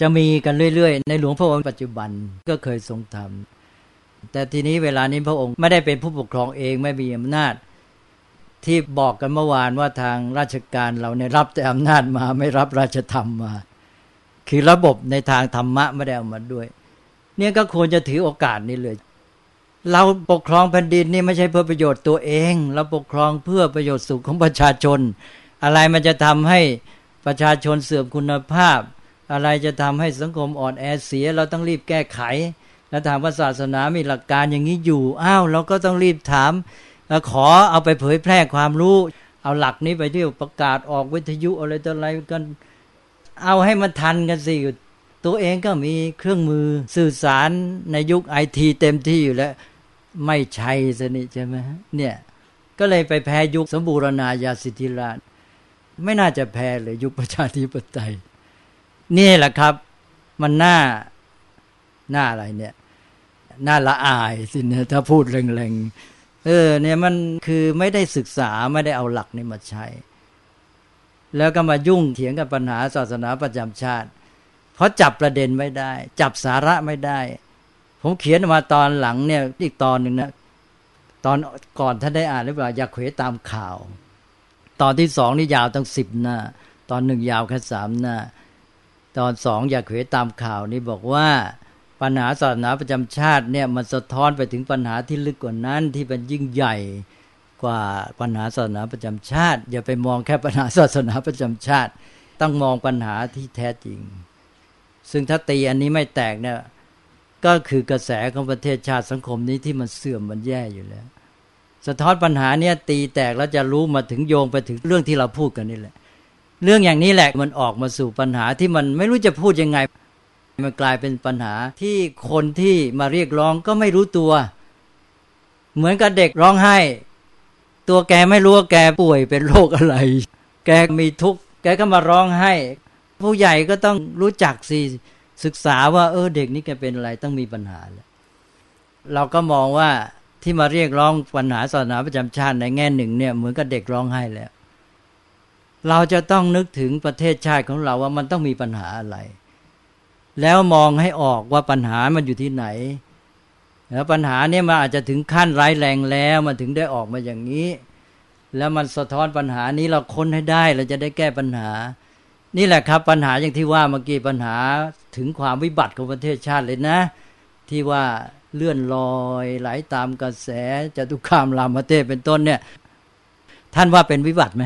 จะมีกันเรื่อยๆ ในหลวงพระองค์ปัจจุบันก็เคยทรงทำแต่ทีนี้เวลานี้พระองค์ไม่ได้เป็นผู้ปกครองเองไม่มีอำนาจที่บอกกันเมื่อวานว่าทางราชการเราเนี่ยรับแต่อำนาจมาไม่รับราชธรรมมา คือระบบในทางธรรมะไม่ได้เอามาด้วย เนี่ยก็ควรจะถือโอกาสนี้เลย เราปกครองแผ่นดินนี่ไม่ใช่เพื่อประโยชน์ตัวเอง เราปกครองเพื่อประโยชน์สุขของประชาชน อะไรมันจะทำให้ประชาชนเสื่อมคุณภาพ อะไรจะทำให้สังคมอ่อนแอเสีย เราต้องรีบแก้ไข แล้วถามว่าศาสนามีหลักการอย่างนี้อยู่อ้าวเราก็ต้องรีบถามแล้วขอเอาไปเผยแพร่ความรู้ เอาหลักนี้ไปที่ประกาศออกวิทยุอะไรต่ออะไรกัน เอาให้มันทันกันสิตัวเองก็มีเครื่องมือสื่อสารในยุคไอทีเต็มที่อยู่แล้ว ไม่ใช่สนิใช่ไหมเนี่ย ก็เลยไปแพ้ยุคสมบูรณาญาสิทธิราช ไม่น่าจะแพ้เลยยุคประชาธิปไตย นี่แหละครับ มันน่าหน้าอะไรเนี่ยน่าละอายสิเนี่ยถ้าพูดแรงๆเออเนี่ยมันคือไม่ได้ศึกษาไม่ได้เอาหลักนี้มาใช้ แล้วก็มายุ่งเถียงกับปัญหาศาสนาประจำชาติ เพราะจับประเด็นไม่ได้ จับสาระไม่ได้ ผมเขียนมาตอนหลังเนี่ยอีกตอนหนึ่งนะตอนก่อนท่านได้อ่านหรือเปล่าอยากเขวตามข่าว ตอนที่สองนี่ยาวตั้งสิบหน้า ตอนหนึ่งยาวแค่สามหน้า ตอนสองอยากเขวตามข่าวนี่บอกว่าปัญหาศาสนาประจำชาติเนี่ยมันสะท้อนไปถึงปัญหาที่ลึกกว่านั้นที่เป็นยิ่งใหญ่ กว่าปัญหาศาสนาประจำชาติ อย่าไปมองแค่ปัญหาศาสนาประจำชาติ ต้องมองปัญหาที่แท้จริง ซึ่งถ้าตีอันนี้ไม่แตกเนี่ยก็คือกระแสของประเทศชาติสังคมนี้ที่มันเสื่อมมันแย่อยู่แล้ว สะท้อนปัญหาเนี่ยตีแตกแล้วจะรู้มาถึงโยงไปถึงเรื่องที่เราพูดกันนี่แหละ เรื่องอย่างนี้แหละมันออกมาสู่ปัญหาที่มันไม่รู้จะพูดยังไง มันกลายเป็นปัญหาที่คนที่มาเรียกร้องก็ไม่รู้ตัว เหมือนกับเด็กร้องไห้ ตัวแกไม่รู้ว่าแกป่วยเป็นโรคอะไร แกมีทุกข์แกก็มาร้องไห้ ผู้ใหญ่ก็ต้องรู้จักสิศึกษาว่า เออเด็กนี่แกเป็นอะไรต้องมีปัญหาแล้วเราก็มองว่าที่มาเรียกร้องปัญหาศาสนาประจำชาติในแง่หนึ่งเนี่ยเหมือนกับเด็กร้องไห้แล้ว เราจะต้องนึกถึงประเทศชาติของเราว่ามันต้องมีปัญหาอะไร แล้วมองให้ออกว่าปัญหามันอยู่ที่ไหน แล้วปัญหาเนี่ยมันอาจจะถึงขั้นร้ายแรงแล้วมันถึงได้ออกมาอย่างนี้ แล้วมันสะท้อนปัญหานี้เราค้นให้ได้เราจะได้แก้ปัญหา นี่แหละครับ ปัญหาอย่างที่ว่าเมื่อกี้ปัญหาถึงความวิบัติของประเทศชาติเลยนะ ที่ว่าเลื่อนลอยไหลาตามกระแสจตุคามรามเทพเป็นต้นเนี่ย ท่านว่าเป็นวิบัติไหม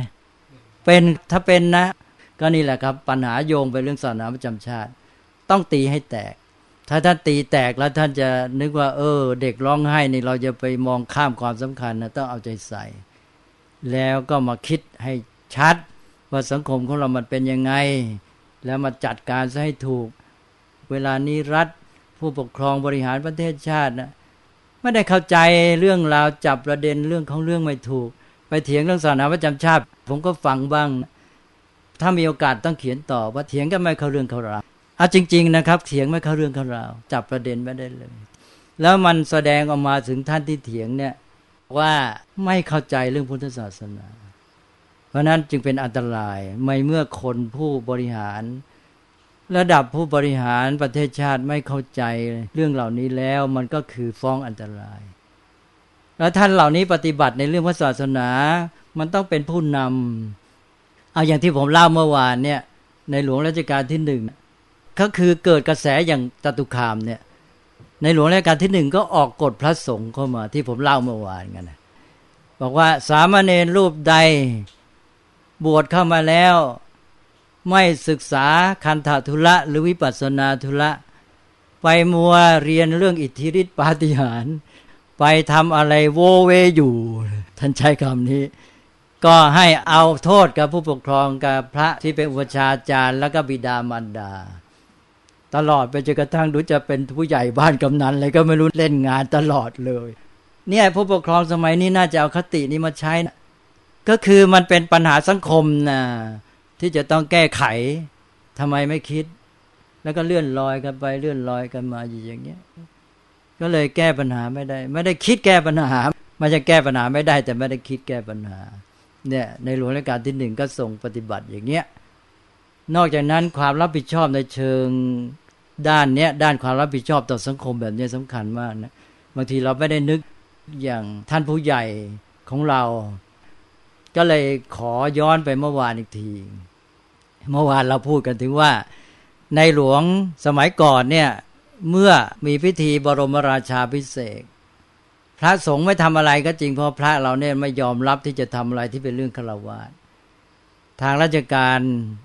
เป็นถ้าเป็นนะ ก็นี่แหละครับ ปัญหาโยงไปเรื่องศาสนาประจำชาติ ต้องตีให้แตก ถ้าท่านตีแตกแล้วท่านจะนึกว่า เออ เด็กร้องไห้นี่เราจะไปมองข้ามความสำคัญนะต้องเอาใจใส่ แล้วก็มาคิดให้ชัด ว่าสังคมของเรามันเป็นยังไง แล้วมาจัดการซะให้ถูก เวลานี้รัฐผู้ปกครองบริหารประเทศชาตินะไม่ได้เข้าใจเรื่องราวจับประเด็นเรื่องของเรื่องไม่ถูก ไปเถียงเรื่องศาสนาประจำชาติ ผมก็ฟังบ้าง ถ้ามีโอกาสต้องเขียนต่อว่าเถียงกันไม่เข้าเรื่องเข้าราว เอาจริง ๆ นะครับเถียงไม่เข้าเรื่องเข้าราว จับประเด็นไม่ได้เลย แล้วมันแสดงออกมาถึงท่านที่เถียงเนี่ยว่าไม่เข้าใจเรื่องพุทธศาสนา เพราะนั้นจึงเป็นอันตรายไม่เมื่อคนผู้บริหาร ระดับผู้บริหารประเทศชาติไม่เข้าใจเรื่องเหล่านี้แล้วมันก็คือฟ้องอันตราย แล้วท่านเหล่านี้ปฏิบัติในเรื่องพระศาสนา มันต้องเป็นผู้นำเอาอย่างที่ผมเล่าเมื่อวานเนี่ยในหลวงรัชกาลที่หนึ่ง ก็คือเกิดกระแสอย่างตตุคามเนี่ย ในหลวงรัชกาลที่หนึ่งก็ออกกฎพระสงฆ์เข้ามาที่ผมเล่าเมื่อวานกันนะบอกว่าสามเณรรูปใดบวชเข้ามาแล้ว ไม่ศึกษาคันธทุระหรือวิปัสสนาทุระไปมัวเรียนเรื่องอิทธิฤทธิปาฏิหาริย์ไปทำอะไรโวเวอยู่ ท่านใช้คำนี้ ก็ให้เอาโทษกับผู้ปกครองกับพระที่เป็นอุปชาจารย์ แล้วก็บิดามารดา ตลอดไปจนกระทั่งดูจะเป็นผู้ใหญ่บ้านกำนันอะไรก็ไม่รู้เล่นงานตลอดเลย เนี่ยผู้ปกครองสมัยนี้น่าจะเอาคตินี้มาใช้นะก็คือมันเป็นปัญหาสังคมนะที่จะต้องแก้ไขทำไมไม่คิด แล้วก็เลื่อนลอยกันไปเลื่อนลอยกันมาอย่างเงี้ยก็เลยแก้ปัญหาไม่ได้ ไม่ได้คิดแก้ปัญหามันจะแก้ปัญหาไม่ได้ แต่ไม่ได้คิดแก้ปัญหา เนี่ยในหลวงรัชกาลที่หนึ่งก็ส่งปฏิบัติอย่างเงี้ยนอกจากนั้นความรับผิดชอบในเชิง ด้านเนี้ยด้านความรับผิดชอบต่อสังคมแบบนี้สำคัญมากนะบางทีเราไม่ได้นึกอย่างท่านผู้ใหญ่ของเรา ก็เลยขอย้อนไปเมื่อวานอีกที เมื่อวานเราพูดกันถึงว่า ในหลวงสมัยก่อนเนี่ยเมื่อมีพิธีบรมราชาพิเศษพระสงฆ์ไม่ทำอะไรก็จริงเพราะพระเราเนี่ยไม่ยอมรับที่จะทำอะไรที่เป็นเรื่องฆราวาสทางราชการ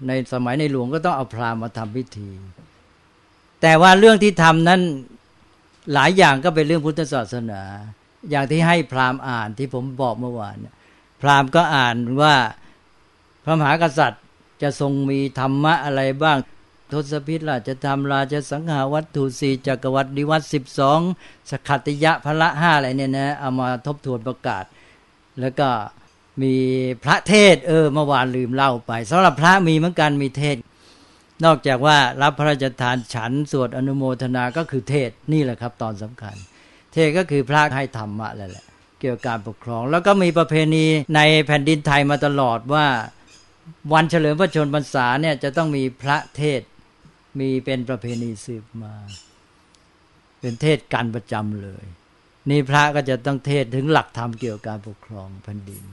ในสมัยในหลวงก็ต้องเอาพราหมณ์มาทำพิธี แต่ว่าเรื่องที่ทำนั้นหลายอย่างก็เป็นเรื่องพุทธศาสนา อย่างที่ให้พราหมณ์อ่านที่ผมบอกเมื่อวานพราหมณ์ก็อ่านว่าพระมหากษัตริย์จะทรงมีธรรมะอะไรบ้างทศพิธราจะทำราชสังหาวัตถุสีจักรวรรดิวัตสิบสองสขัติยะพระห้าอะไรเนี่ยนะเอามาทบทวนประกาศ แล้วก็มีพระเทศ เออเมื่อวานลืมเล่าไปสำหรับพระมีเหมือนกันมีเทศ นอกจากว่ารับพระราชทานฉันสวดอนุโมทนาก็คือเทศนี่แหละครับ ตอนสำคัญ เทศก็คือพระให้ธรรมะแหละ เกี่ยวกับการปกครอง แล้วก็มีประเพณีในแผ่นดินไทยมาตลอดว่าวันเฉลิมพระชนมพรรษาเนี่ยจะต้องมีพระเทศมีเป็นประเพณีสืบมา เป็นเทศการประจำเลย นี่พระก็จะต้องเทศถึงหลักธรรมเกี่ยวกับการปกครองแผ่นดิน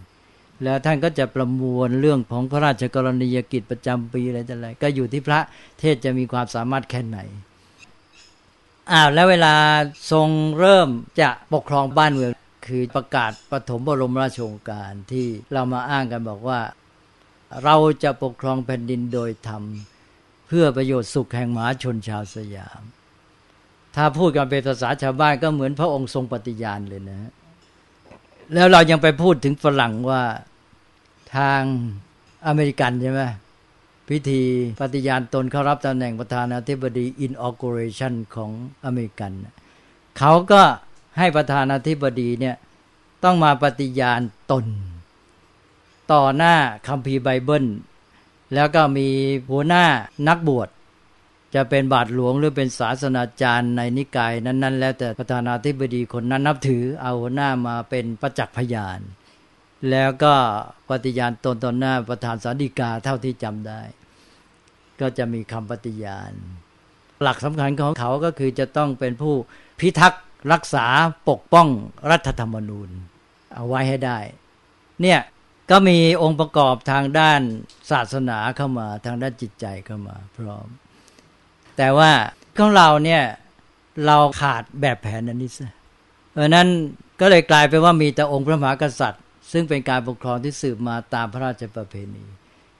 แล้วท่านก็จะประมวลเรื่องของพระราชกรณียกิจประจำปีอะไรต่ออะไรก็อยู่ที่พระเทศจะมีความสามารถแค่ไหนอ้าวแล้วเวลาทรงเริ่มจะปกครองบ้านเมืองคือประกาศปฐมบรมราชโองการที่เรามาอ้างกันบอกว่า เราจะปกครองแผ่นดินโดยธรรม เพื่อประโยชน์สุขแห่งมหาชนชาวสยาม ถ้าพูดกันเป็นภาษาชาวบ้านก็เหมือนพระองค์ทรงปฏิญาณเลยนะ แล้วเรายังไปพูดถึงฝรั่งว่าทางอเมริกันใช่ไหมพิธีปฏิญาณตนเข้ารับตำแหน่งประธานาธิบดี inauguration ของอเมริกัน เขาก็ให้ประธานาธิบดีเนี่ยต้องมาปฏิญาณตน ต่อหน้าคัมภีร์ไบเบิล แล้วก็มีหัวหน้านักบวช จะเป็นบาทหลวงหรือเป็นศาสนาจารย์ในนิกายนั้น ๆ แล้วแต่ประธานาธิบดีคนนั้นนับถือเอาหน้ามาเป็นประจักษ์พยาน แล้วก็ปฏิญาณตนต่อหน้าประธานสาดิกาเท่าที่จำได้ ก็จะมีคำปฏิญาณ หลักสำคัญของเขาก็คือจะต้องเป็นผู้พิทักษ์รักษาปกป้องรัฐธรรมนูญ เอาไว้ให้ได้ เนี่ยก็มีองค์ประกอบทางด้านศาสนาเข้ามาทางด้านจิตใจเข้ามา พร้อม แต่ว่าของเราเนี่ยเราขาดแบบแผนอันนี้ซะเพราะนั้นก็เลยกลายเป็นว่ามีแต่องค์พระมหากษัตริย์ ซึ่งเป็นการปกครองที่สืบมาตามพระราชประเพณี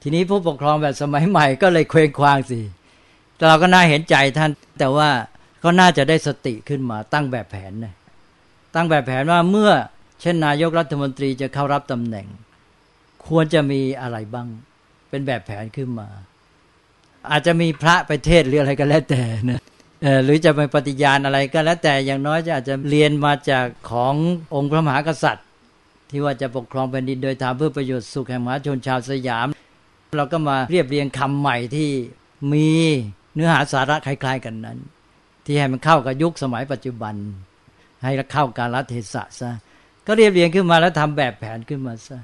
ทีนี้ผู้ปกครองแบบสมัยใหม่ก็เลยเคว้งคว้างสิเราก็น่าเห็นใจท่าน แต่ว่าก็น่าจะได้สติขึ้นมาตั้งแบบแผนนะตั้งแบบแผนว่าเมื่อเช่นนายกรัฐมนตรีจะเข้ารับตำแหน่ง ควรจะมีอะไรบ้าง เป็นแบบแผนขึ้นมา อาจจะมีพระไปเทศหรืออะไรก็แล้วแต่นะหรือจะไปปฏิญาณอะไรก็แล้วแต่อย่างน้อยจะอาจจะเรียนมาจากขององค์พระมหากษัตริย์ ที่ว่าจะปกครองแผ่นดินโดยทำเพื่อประโยชน์สุขแห่งมหาชนชาวสยาม เราก็มาเรียบเรียงคำใหม่ที่มีเนื้อหาสาระคล้าย ๆ กันนั้น ที่ให้มันเข้ากับยุคสมัยปัจจุบัน ให้เข้าการรัฐเทศะซะก็เรียบเรียงขึ้นมาแล้วทำแบบแผนขึ้นมาซะ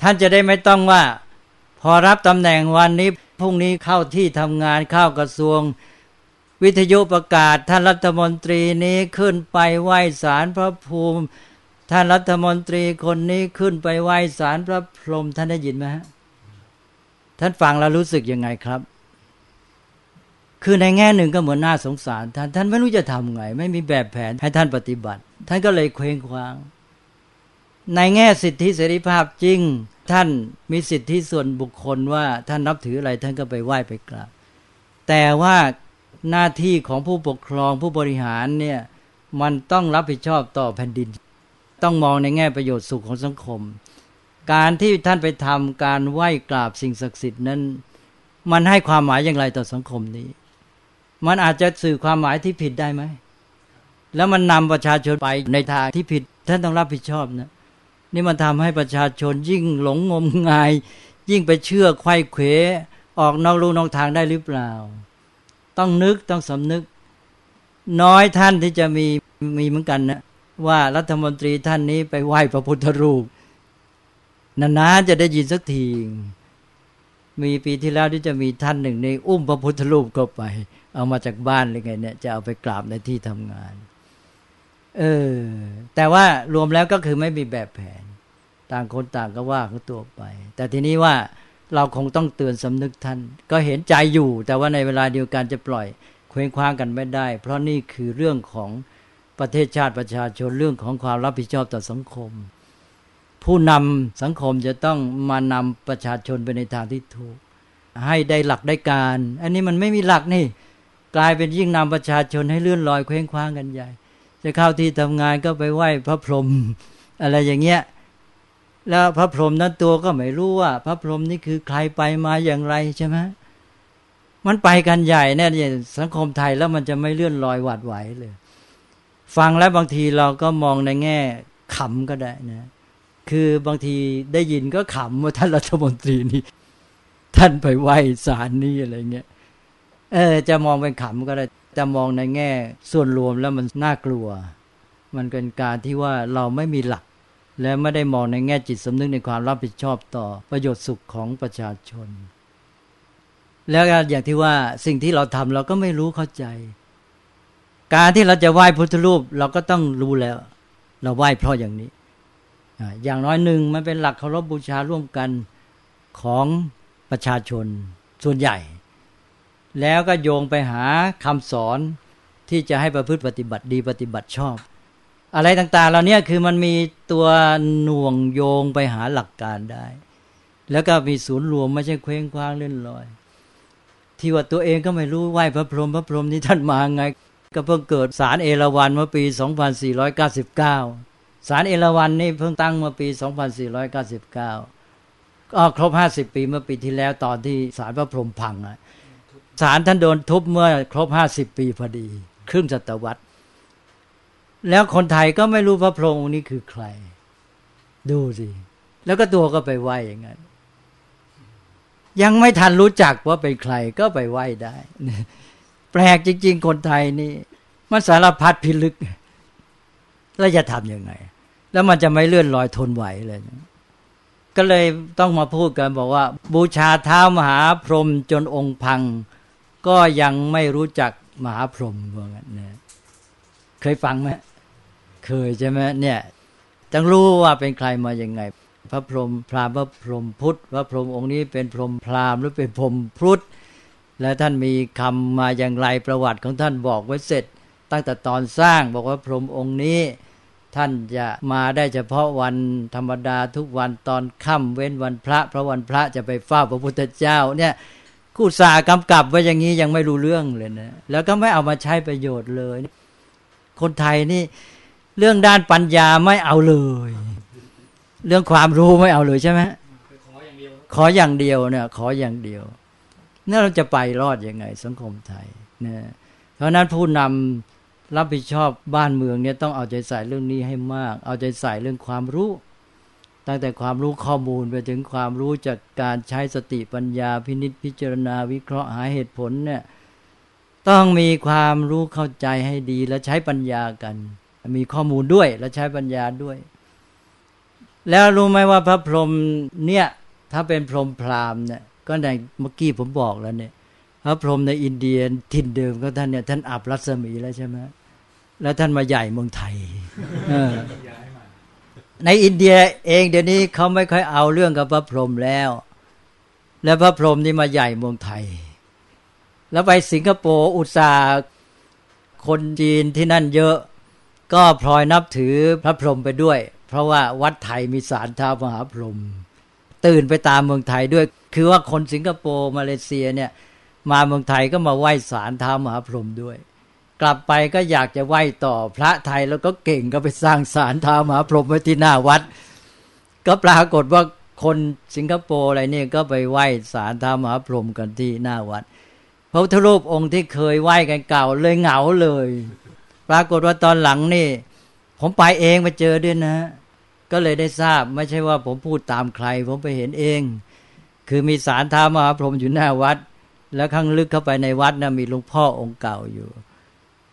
ท่านจะได้ไม่ต้องว่า พอรับตำแหน่งวันนี้ พรุ่งนี้เข้าที่ทำงานเข้ากระทรวง วิทยุประกาศท่านรัฐมนตรีนี้ขึ้นไปไหว้ศาลพระภูมิ ท่านรัฐมนตรีคนนี้ขึ้นไปไหว้ศาลพระพรหมท่านได้ยินไหมฮะท่านฟังแล้วรู้สึกยังไงครับ คือในแง่หนึ่งก็เหมือนน่าสงสาร ท่านท่านไม่รู้จะทำไง ไม่มีแบบแผนให้ท่านปฏิบัติ ท่านก็เลยเคว้งคว้าง ในแง่สิทธิเสรีภาพจริง ท่านมีสิทธิส่วนบุคคลว่าท่านนับถืออะไรท่านก็ไปไหว้ไปกราบแต่ว่าหน้าที่ของผู้ปกครองผู้บริหารเนี่ยมันต้องรับผิดชอบต่อแผ่นดิน ต้องมองในแง่ประโยชน์สุขของสังคม การที่ท่านไปทำการไหว้กราบสิ่งศักดิ์สิทธิ์นั้น มันให้ความหมายอย่างไรต่อสังคมนี้ มันอาจจะสื่อความหมายที่ผิดได้ไหม แล้วมันนำประชาชนไปในทางที่ผิด ท่านต้องรับผิดชอบนะ นี่มันทำให้ประชาชนยิ่งหลงงมงาย ยิ่งไปเชื่อไข้เขวออกนอกลูนอกทางได้หรือเปล่า ต้องนึกต้องสำนึก น้อยท่านที่จะมีมีเหมือนกันนะว่ารัฐมนตรีท่านนี้ไปไหว้พระพุทธรูปนานๆจะได้ยินสักทีมีปีที่แล้วที่จะมีท่านหนึ่งในอุ้มพระพุทธรูปเข้าไป เอามาจากบ้านหรือไงเนี่ยจะเอาไปกราบในที่ทำงาน เออ แต่ว่ารวมแล้วก็คือไม่มีแบบแผน ต่างคนต่างก็ว่าเขาตัวไป แต่ทีนี้ว่าเราคงต้องเตือนสำนึกท่าน ก็เห็นใจอยู่ แต่ว่าในเวลาเดียวกันจะปล่อยเคว้งคว้างกันไม่ได้ เพราะนี่คือเรื่องของประเทศชาติประชาชนเรื่องของความรับผิดชอบต่อสังคม ผู้นำสังคมจะต้องมานำประชาชนไปในทางที่ถูก ให้ได้หลักได้การ อันนี้มันไม่มีหลักนี่ กลายเป็นยิ่งนำประชาชนให้เลื่อนลอยเคว้งคว้างกันใหญ่ จะเข้าที่ทำงานก็ไปไหว้พระพรหมอะไรอย่างเงี้ยแล้วพระพรหมนั้นตัวก็ไม่รู้ว่า พระพรหมนี่คือใครไปมาอย่างไรใช่ไหมมันไปกันใหญ่เนี่ยสังคมไทยแล้วมันจะไม่เลื่อนลอยหวาดไหวเลย ฟังแล้วบางทีเราก็มองในแง่ขำก็ได้นะคือบางทีได้ยินก็ขำว่าท่านรัฐมนตรีนี่ท่านไปไหว้ศาลนี่อะไรเงี้ยเออจะมองเป็นขำก็ได้ จะมองในแง่ส่วนรวมแล้วมันน่ากลัว มันเป็นการที่ว่าเราไม่มีหลัก และไม่ได้มองในแง่จิตสำนึกในความรับผิดชอบต่อประโยชน์สุขของประชาชน แล้วอย่างที่ว่าสิ่งที่เราทำเราก็ไม่รู้เข้าใจ การที่เราจะไหว้พุทธรูปเราก็ต้องรู้แล้ว เราไหว้เพราะอย่างนี้อย่างน้อยหนึ่งมันเป็นหลักเคารพบูชาร่วมกันของประชาชนส่วนใหญ่ แล้วก็โยงไปหาคำสอนที่จะให้ประพฤติปฏิบัติดีปฏิบัติชอบ อะไรต่างๆเราเนี่ยคือมันมีตัวหน่วงโยงไปหาหลักการได้ แล้วก็มีศูนย์รวมไม่ใช่เคว้งคว้างเล่นลอย ที่ว่าตัวเองก็ไม่รู้ไหวพระพรหมพระพรหมนี่ท่านมาไง ก็เพิ่งเกิดสารเอราวันเมื่อปี 2499 สารเอราวันนี่เพิ่งตั้งเมื่อปี 2499ก็ครบ 50 ปีเมื่อปีที่แล้วตอนที่สารพระพรหมพังอะ สารท่านโดนทุบเมื่อครบ50ปีพอดี ครึ่งศตวรรษ แล้วคนไทยก็ไม่รู้พระพรหมนี้คือใคร ดูสิ แล้วก็ตัวก็ไปไหวอย่างนั้น ยังไม่ทันรู้จักว่าเป็นใครก็ไปไหวได้ แปลกจริง ๆ คนไทยนี่ มันสารพัดพิลึก แล้วจะทำยังไง แล้วมันจะไม่เลื่อนลอยทนไหวเลยก็เลยต้องมาพูดกันบอกว่า บูชาเท้ามหาพรหมจนองค์พัง ก็ยังไม่รู้จักมหาพรหมว่างั้นเนี่ยเคยฟังไหมเคยใช่ไหมเนี่ยต้องรู้ว่าเป็นใครมาอย่างไง พระพรหมพราหมณ์พระพรหมพุทธพระพรหมองค์นี้เป็นพรหมพราหมณ์หรือเป็นพรหมพุทธและท่านมีคำมาอย่างไรประวัติของท่านบอกไว้เสร็จ ตั้งแต่ตอนสร้างบอกว่าพรหมองค์นี้ ท่านจะมาได้เฉพาะวันธรรมดาทุกวันตอนค่ำเว้นวันพระ เพราะวันพระจะไปเฝ้าพระพุทธเจ้าเนี่ย คู่สากำกับไว้อย่างนี้ยังไม่รู้เรื่องเลยนะ แล้วก็ไม่เอามาใช้ประโยชน์เลย คนไทยนี่ เรื่องด้านปัญญาไม่เอาเลย เรื่องความรู้ไม่เอาเลยใช่ไหมขออย่างเดียวเนี่ย ขออย่างเดียวนี่เราจะไปรอดยังไง สังคมไทยเนี่ยเพราะนั้นผู้นำรับผิดชอบบ้านเมืองเนี่ยต้องเอาใจใส่เรื่องนี้ให้มาก เอาใจใส่เรื่องความรู้ ตั้งแต่ความรู้ข้อมูลไปถึงความรู้จากการใช้สติปัญญาพินิษพิจารณาวิเคราะห์หาเหตุผลเนี่ยต้องมีความรู้เข้าใจให้ดีและใช้ปัญญากัน มีข้อมูลด้วยและใช้ปัญญาด้วย แล้วรู้ไหมว่าพระพรหมเนี่ยถ้าเป็นพรหมพราหมณ์เนี่ยก็ในเมื่อกี้ผมบอกแล้วเนี่ย พระพรหมในอินเดียถิ่นเดิมก็ท่านเนี่ยท่านอับรัศมีแล้วใช่ไหมแล้วท่านมาใหญ่เมืองไทย ในอินเดียเองเดี๋ยวนี้เขาไม่ค่อยเอาเรื่องกับพระพรหมแล้ว แล้วพระพรหมนี่มาใหญ่เมืองไทย แล้วไปสิงคโปร์อุตสาคนจีนที่นั่นเยอะ ก็พลอยนับถือพระพรหมไปด้วย เพราะว่าวัดไทยมีสารท้ามหาพรหมตื่นไปตามเมืองไทยด้วย คือว่าคนสิงคโปร์มาเลเซียเนี่ย มาเมืองไทยก็มาไหว้สารท้ามหาพรหมด้วย กลับไปก็อยากจะไหว้ต่อพระไทยแล้วก็เก่งก็ไปสร้างศาลท้ามหาพรหมไว้ที่หน้าวัด ก็ปรากฏว่าคนสิงคโปร์อะไรนี่ก็ไปไหว้ศาลท้ามหาพรหมกันที่หน้าวัดพระพุทธรูปองค์ที่เคยไหว้กันเก่าเลยเหงาเลย ปรากฏว่าตอนหลังนี่ ผมไปเองไปเจอด้วยนะ ก็เลยได้ทราบไม่ใช่ว่าผมพูดตามใคร ผมไปเห็นเอง คือมีสารท้ามหาพรหมอยู่หน้าวัด แล้วข้างลึกเข้าไปในวัดนะมีหลวงพ่อองค์เก่าอยู่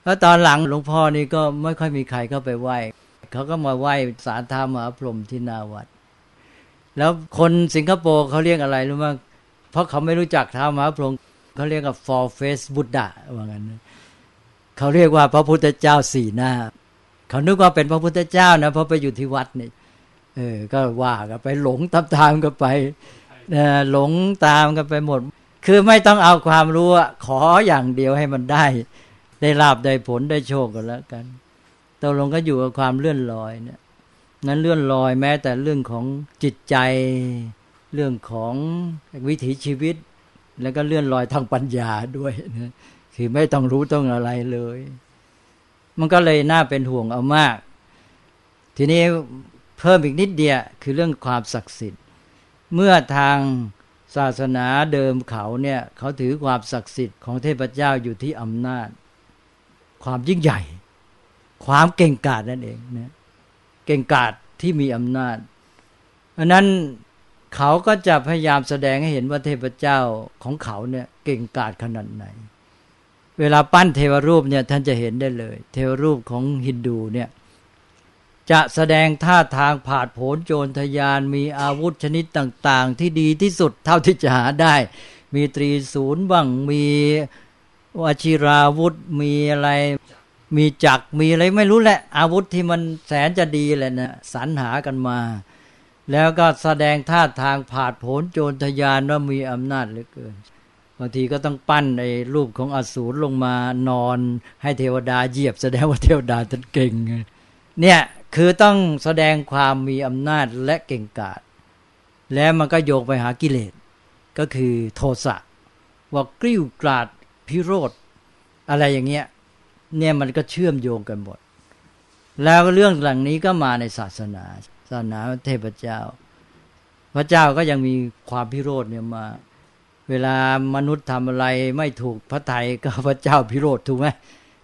แล้วตอนหลังหลวงพ่อนี่ก็ไม่ค่อยมีใครเข้าไปไหว้เขาก็มาไหว้สารธรรมหาพรหมที่นาวัด แล้วคนสิงคโปร์เขาเรียกอะไรรู้ไหมเพราะเขาไม่รู้จักท้ามหาพรหมเขาเรียกว่า four face Buddha ว่างั้นเขาเรียกว่าพระพุทธเจ้าสี่หน้า เขานึกว่าเป็นพระพุทธเจ้านะเพราะไปอยู่ที่วัดนี่เออ ก็ว่ากันไปหลงตามตามกันไปหลงตามกันไปหมด คือไม่ต้องเอาความรู้ขออย่างเดียวให้มันได้ ได้ลาบได้ผลได้โชคกันแล้วกันตกลงก็อยู่กับความเลื่อนลอยเนี่ย นั้นเลื่อนลอยแม้แต่เรื่องของจิตใจ เรื่องของวิถีชีวิต แล้วก็เลื่อนลอยทางปัญญาด้วยนะคือไม่ต้องรู้ต้องอะไรเลย มันก็เลยน่าเป็นห่วงเอามาก ทีนี้เพิ่มอีกนิดเดียวคือเรื่องความศักดิ์สิทธิ์ เมื่อทางศาสนาเดิมเขาเนี่ย เขาถือความศักดิ์สิทธิ์ของเทพเจ้าอยู่ที่อำนาจ ความยิ่งใหญ่ ความเก่งกาจนั่นเองนะเก่งกาจที่มีอำนาจเพราะนั้นเขาก็จะพยายามแสดงให้เห็นว่าเทพเจ้าของเขาเนี่ยเก่งกาจขนาดไหน เวลาปั้นเทวรูปเนี่ยท่านจะเห็นได้เลย เทวรูปของฮินดูเนี่ยจะแสดงท่าทางผาดโผนโจรทยานมีอาวุธชนิดต่าง ๆ ที่ดีที่สุดเท่าที่จะหาได้ มีตรีศูนย์บ้างมี วชิราวุธมีอะไร มีจักมีอะไรไม่รู้แหละ อาวุธที่มันแสนจะดีเลยนะสรรหากันมา แล้วก็แสดงท่าทางผาดโผนโจรทยานว่ามีอำนาจเหลือเกินบางทีก็ต้องปั้นไอ้รูปของอสูรลงมานอนให้เทวดาเหยียบ แสดงว่าเทวดาท่านเก่ง เนี่ยคือต้องแสดงความมีอำนาจและเก่งกาจแล้วมันก็โยกไปหากิเลส ก็คือโทสะว่ากริ้วกราด พิโรธอะไรอย่างเงี้ยเนี่ยมันก็เชื่อมโยงกันหมด แล้วเรื่องหลังนี้ก็มาในศาสนา ศาสนาเทพเจ้า พระเจ้าก็ยังมีความพิโรธเนี่ยมา เวลามนุษย์ทำอะไรไม่ถูกพระไทยก็พระเจ้าพิโรธถูกไหม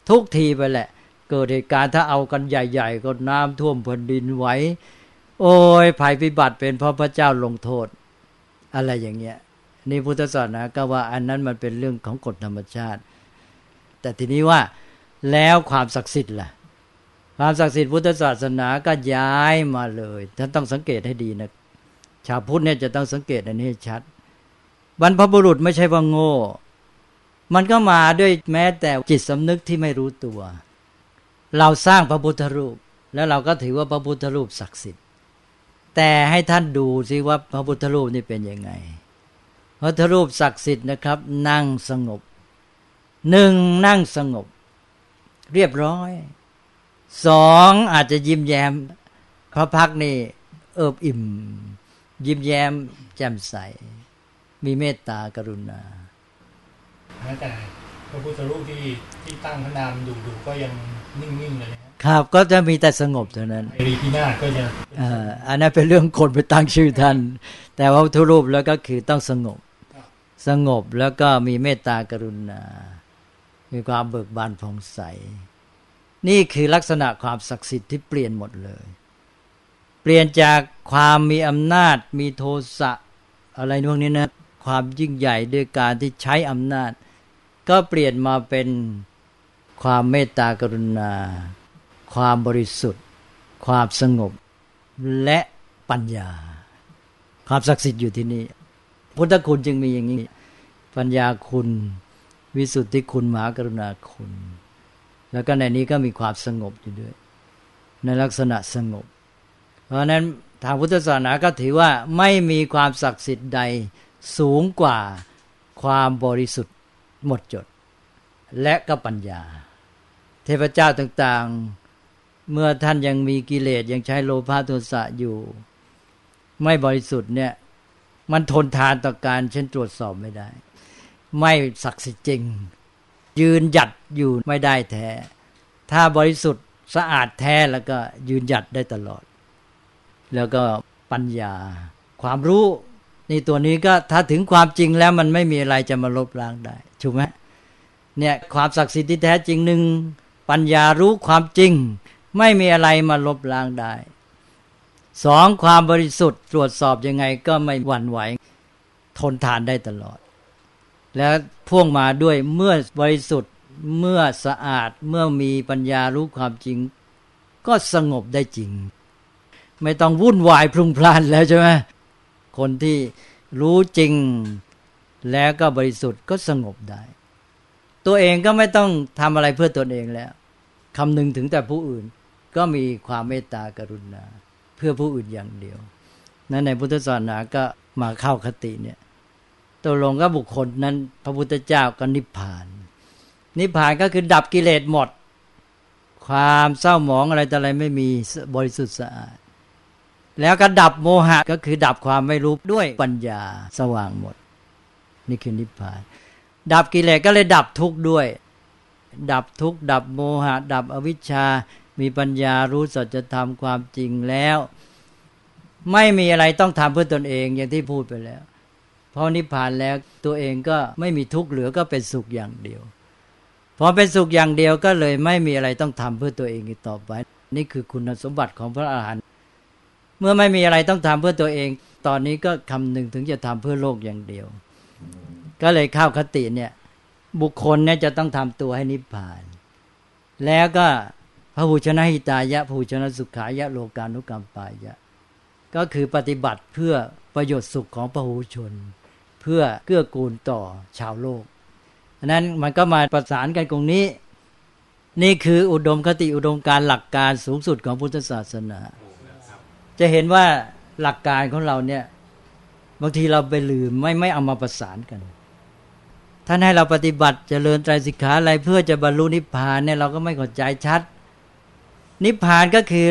ทุกทีไปแหละ เกิดเหตุการณ์ถ้าเอากันใหญ่ ๆ ก็น้ำท่วมแผ่นดินไหวโอ้ยภัยพิบัติเป็นเพราะพระเจ้าลงโทษ อะไรอย่างเงี้ย นี่พุทธศาสนาก็ว่าอันนั้นมันเป็นเรื่องของกฎธรรมชาติ แต่ทีนี้ว่าแล้วความศักดิ์สิทธิ์ล่ะ ความศักดิ์สิทธิ์พุทธศาสนาก็ย้ายมาเลยท่านต้องสังเกตให้ดีนะชาวพุทธเนี่ยจะต้องสังเกตอันนี้ชัด บรรพบุรุษไม่ใช่ว่าโง่ มันก็มาด้วยแม้แต่จิตสำนึกที่ไม่รู้ตัว เราสร้างพระพุทธรูป แล้วเราก็ถือว่าพระพุทธรูปศักดิ์สิทธิ์ แต่ให้ท่านดูซิว่าพระพุทธรูปนี่เป็นยังไง พระพุทธรูปศักดิ์สิทธิ์นะครับ นั่งสงบหนึ่งนั่งสงบ เรียบร้อยสองอาจจะยิ้มแย้ม พระพักนี่เอิบอิ่ม ยิ้มแย้ม แจ่มใส มีเมตตากรุณาแม้แต่พระพุทธรูปที่ที่ตั้งพระนามดูดูก็ยังนิ่งๆเลยครับก็จะมีแต่สงบเท่านั้นรีพินาศก็จะอันนั้นเป็นเรื่องคนไปตั้งชื่อท่าน แต่ว่าพุทธรูปแล้วก็คือต้องสงบ สงบแล้วก็มีเมตตากรุณา มีความเบิกบานผ่องใส นี่คือลักษณะความศักดิ์สิทธิ์ที่เปลี่ยนหมดเลย เปลี่ยนจากความมีอำนาจ มีโทสะอะไรพวกนี้นะ ความยิ่งใหญ่ด้วยการที่ใช้อำนาจ ก็เปลี่ยนมาเป็นความเมตตากรุณา ความบริสุทธิ์ ความสงบและปัญญา ความศักดิ์สิทธิ์อยู่ที่นี่พุทธคุณจึงมีอย่างนี้ ปัญญาคุณ วิสุทธิคุณมหากรุณาคุณ แล้วก็ในนี้ก็มีความสงบอยู่ด้วย ในลักษณะสงบ เพราะนั้นทางพุทธศาสนาก็ถือว่าไม่มีความศักดิ์สิทธิ์ใดสูงกว่าความบริสุทธิ์หมดจด และก็ปัญญา เทพเจ้าต่างๆ เมื่อท่านยังมีกิเลสยังใช้โลภะโทสะอยู่ ไม่บริสุทธิ์เนี่ยมันทนทานต่อการเช่นตรวจสอบไม่ได้ ไม่ศักดิ์สิทธิ์จริง ยืนหยัดอยู่ไม่ได้แท้ ถ้าบริสุทธิ์สะอาดแท้แล้วก็ยืนหยัดได้ตลอด แล้วก็ปัญญา ความรู้นี่ตัวนี้ก็ถ้าถึงความจริงแล้วมันไม่มีอะไรจะมาลบล้างได้ถูกไหมเนี่ยความศักดิ์สิทธิ์ที่แท้จริงหนึ่งปัญญารู้ความจริง ไม่มีอะไรมาลบล้างได้สองความบริสุทธิ์ตรวจสอบยังไงก็ไม่หวั่นไหว ทนทานได้ตลอด แล้วพ่วงมาด้วยเมื่อบริสุทธิ์เมื่อสะอาดเมื่อมีปัญญารู้ความจริง ก็สงบได้จริง ไม่ต้องวุ่นวายพลุงพล่านแล้วใช่ไหมคนที่รู้จริงแล้วก็บริสุทธิ์ก็สงบได้ ตัวเองก็ไม่ต้องทำอะไรเพื่อตนเองแล้วคำนึงถึงแต่ผู้อื่นก็มีความเมตตากรุณา เพื่อผู้อื่นอย่างเดียวนั้นในพุทธศาสนาก็มาเข้าคติเนี่ย ตกลงก็บุคคลนั้น พระพุทธเจ้าก็นิพพาน นิพพานก็คือดับกิเลสหมด ความเศร้าหมองอะไรแต่อะไรไม่มีบริสุทธิ์สะอาด แล้วก็ดับโมหะก็คือดับความไม่รู้ด้วยปัญญาสว่างหมด นี่คือนิพพาน ดับกิเลสก็เลยดับทุกข์ด้วย ดับทุกข์ดับโมหะ ดับอวิชชา มีปัญญารู้สัจธรรมความจริงแล้ว ไม่มีอะไรต้องทำเพื่อตนเองอย่างที่พูดไปแล้ว พอนิพพานแล้วตัวเองก็ไม่มีทุกข์เหลือก็เป็นสุขอย่างเดียว พอเป็นสุขอย่างเดียวก็เลยไม่มีอะไรต้องทำเพื่อตัวเองอีกต่อไป นี่คือคุณสมบัติของพระอาหารหันต์เมื่อไม่มีอะไรต้องทำเพื่อตัวเอง ตอนนี้ก็คำหนึ่งถึงจะทำเพื่อโลกอย่างเดียว ก็เลยเข้าคติเนี่ย บุคคลเนี่ยจะต้องทำตัวให้นิพพาน แล้วก็พระหูชนะหิตายะพระหูชนะสุขายะโลกานุกรรมปายะ ก็คือปฏิบัติเพื่อประโยชน์สุขของพระหูชน เพื่อเกื้อกูลต่อชาวโลกนั้นมันก็มาประสานกันตรงนี้ นี่คืออุดมคติอุดมการหลักการสูงสุดของพุทธศาสนา จะเห็นว่าหลักการของเราเนี่ยบางทีเราไปลืมไม่ไม่เอามาประสานกันท่านให้เราปฏิบัติจเจริญไตรสิกขาอะไรเพื่อจะบรรลุนิพพานเนี่ยเราก็ไม่เข้าใจชัด นิพพานก็คือ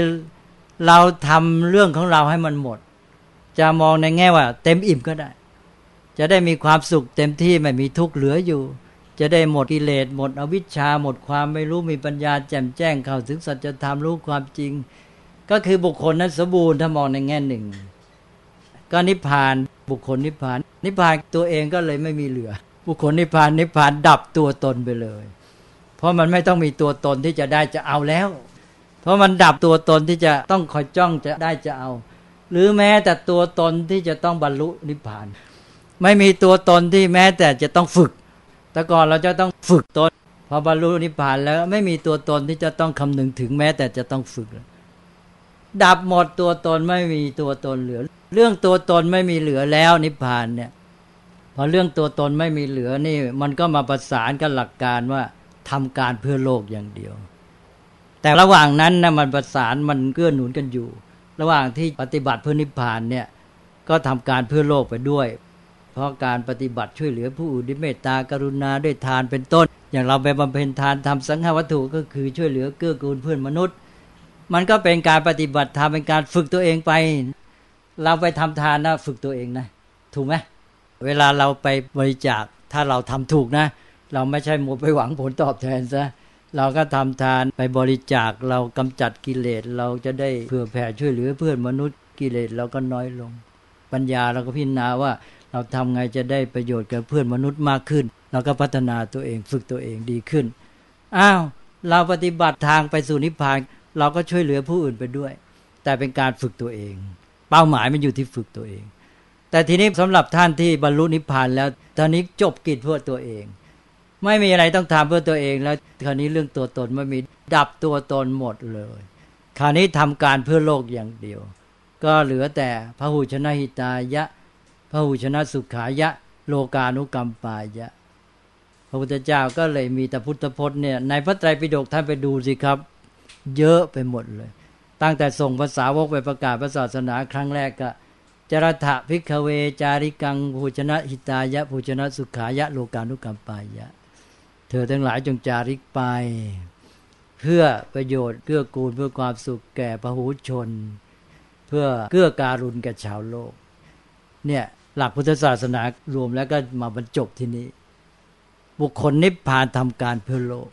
เราทำเรื่องของเราให้มันหมด จะมองในแง่ว่า เต็มอิ่มก็ได้ จะได้มีความสุขเต็มที่ไม่มีทุกข์เหลืออยู่ จะได้หมดกิเลสหมดอวิชชาหมดความไม่รู้มีปัญญาแจ่มแจ้งเข้าถึงสัจธรรมรู้ความจริง ก็คือบุคคลนั้นสมบูรณ์ถ้ามองในแง่หนึ่ง ก็นิพพานบุคคลนิพพาน นิพพานตัวเองก็เลยไม่มีเหลือ บุคคลนิพพานนิพพานดับตัวตนไปเลย เพราะมันไม่ต้องมีตัวตนที่จะได้จะเอาแล้ว เพราะมันดับตัวตนที่จะต้องคอยจ้องจะได้จะเอา หรือแม้แต่ตัวตนที่จะต้องบรรลุนิพพาน ไม่มีตัวตนที่แม้แต่จะต้องฝึก แต่ก่อนเราจะต้องฝึกตนพอบรรลุนิพพานแล้วไม่มีตัวตนที่จะต้องคำนึงถึงแม้แต่จะต้องฝึก ดับหมดตัวตนไม่มีตัวตนเหลือ เรื่องตัวตนไม่มีเหลือแล้วนิพพานเนี่ยพอเรื่องตัวตนไม่มีเหลือนี่ มันก็มาประสานกับหลักการว่าทำการเพื่อโลกอย่างเดียว แต่ระหว่างนั้นนะมันประสานมันเกื้อหนุนกันอยู่ ระหว่างที่ปฏิบัติเพื่อนิพพานเนี่ยก็ทำการเพื่อโลกไปด้วย เพราะการปฏิบัติช่วยเหลือผู้อื่นด้วยเมตตากรุณาด้วยทานเป็นต้น อย่างเราไปบำเพ็ญทานทำสังฆวัตถุก็คือช่วยเหลือเกื้อกูลเพื่อนมนุษย์ มันก็เป็นการปฏิบัติธรรมเป็นการฝึกตัวเองไป เราไปทำทานนะฝึกตัวเองนะถูกไหมเวลาเราไปบริจาคถ้าเราทำถูกนะ เราไม่ใช่หมัวไปหวังผลตอบแทนซะเราก็ทำทานไปบริจาคเรากำจัดกิเลสเราจะได้เผื่อแผ่ช่วยเหลือเพื่อนมนุษย์กิเลสเราก็น้อยลง ปัญญาเราก็พิจารณาว่า เราทำไงจะได้ประโยชน์กับเพื่อนมนุษย์มากขึ้น เราก็พัฒนาตัวเองฝึกตัวเองดีขึ้นอ้าวเราปฏิบัติทางไปสู่นิพพาน เราก็ช่วยเหลือผู้อื่นไปด้วย แต่เป็นการฝึกตัวเอง เป้าหมายมันอยู่ที่ฝึกตัวเอง แต่ทีนี้สำหรับท่านที่บรรลุนิพพานแล้วตอนนี้จบกิจเพื่อตัวเอง ไม่มีอะไรต้องทำเพื่อตัวเองแล้วคราวนี้เรื่องตัวตนไม่มีดับตัวตนหมดเลย คราวนี้ทำการเพื่อโลกอย่างเดียว ก็เหลือแต่พระหูชนะหิตายะ พระหูชนะสุขายะ โลกานุกรรมปายะ พระพุทธเจ้าก็เลยมีแต่พุทธพจน์เนี่ยในพระไตรปิฎกท่านไปดูสิครับ เยอะไปหมดเลย ตั้งแต่ส่งภาษาวกไปประกาศศาสนาครั้งแรกก็จรถะพิกเว จาริกังภูชนะหิตายะภูชนะสุขายะ โลกานุกรรมปายะ เธอทั้งหลายจงจาริกไป เพื่อประโยชน์เกื้อกูลเพื่อความสุขแก่พหูชน เพื่อเกื้อการุณแก่ชาวโลก เนี่ย หลักพุทธศาสนารวมแล้วก็มาบรรจบที่นี้ บุคคลนิพพานทำการเพื่อโลก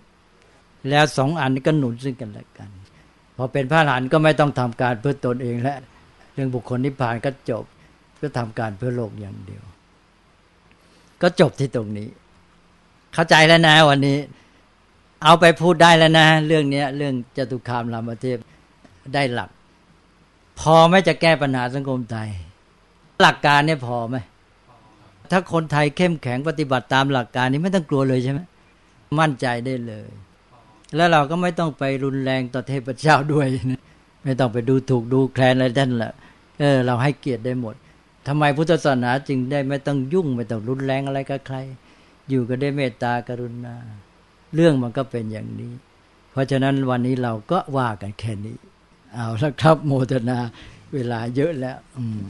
แล้วสองอันนี้ก็หนุนซึ่งกันและกันพอเป็นพระหลานก็ไม่ต้องทำการเพื่อตนเองแล้วรื่องบุคคลนิพพานก็จบก็ทำการเพื่อโลกอย่างเดียว ก็จบที่ตรงนี้ เข้าใจแล้วนะวันนี้ เอาไปพูดได้แล้วนะ เรื่องนี้เรื่องจตุคามรามเทพได้หลัก พอไหมจะแก้ปัญหาสังคมไทย หลักการเนี่ยพอไหมถ้าคนไทยเข้มแข็งปฏิบัติตามหลักการนี้ไม่ต้องกลัวเลยใช่ไหมมั่นใจได้เลย แล้วเราก็ไม่ต้องไปรุนแรงต่อเทพเจ้าด้วยไม่ต้องไปดูถูกดูแคลนอะไรท่านละเออเราให้เกียรติได้หมดทำไมพุทธศาสนาจึงได้ไม่ต้องยุ่งไม่ต้องรุนแรงอะไรกับใคร อยู่ก็ได้เมตตากรุณา เรื่องมันก็เป็นอย่างนี้ เพราะฉะนั้นวันนี้เราก็ว่ากันแค่นี้ เอาละครับโมทนาเวลาเยอะแล้ว อืม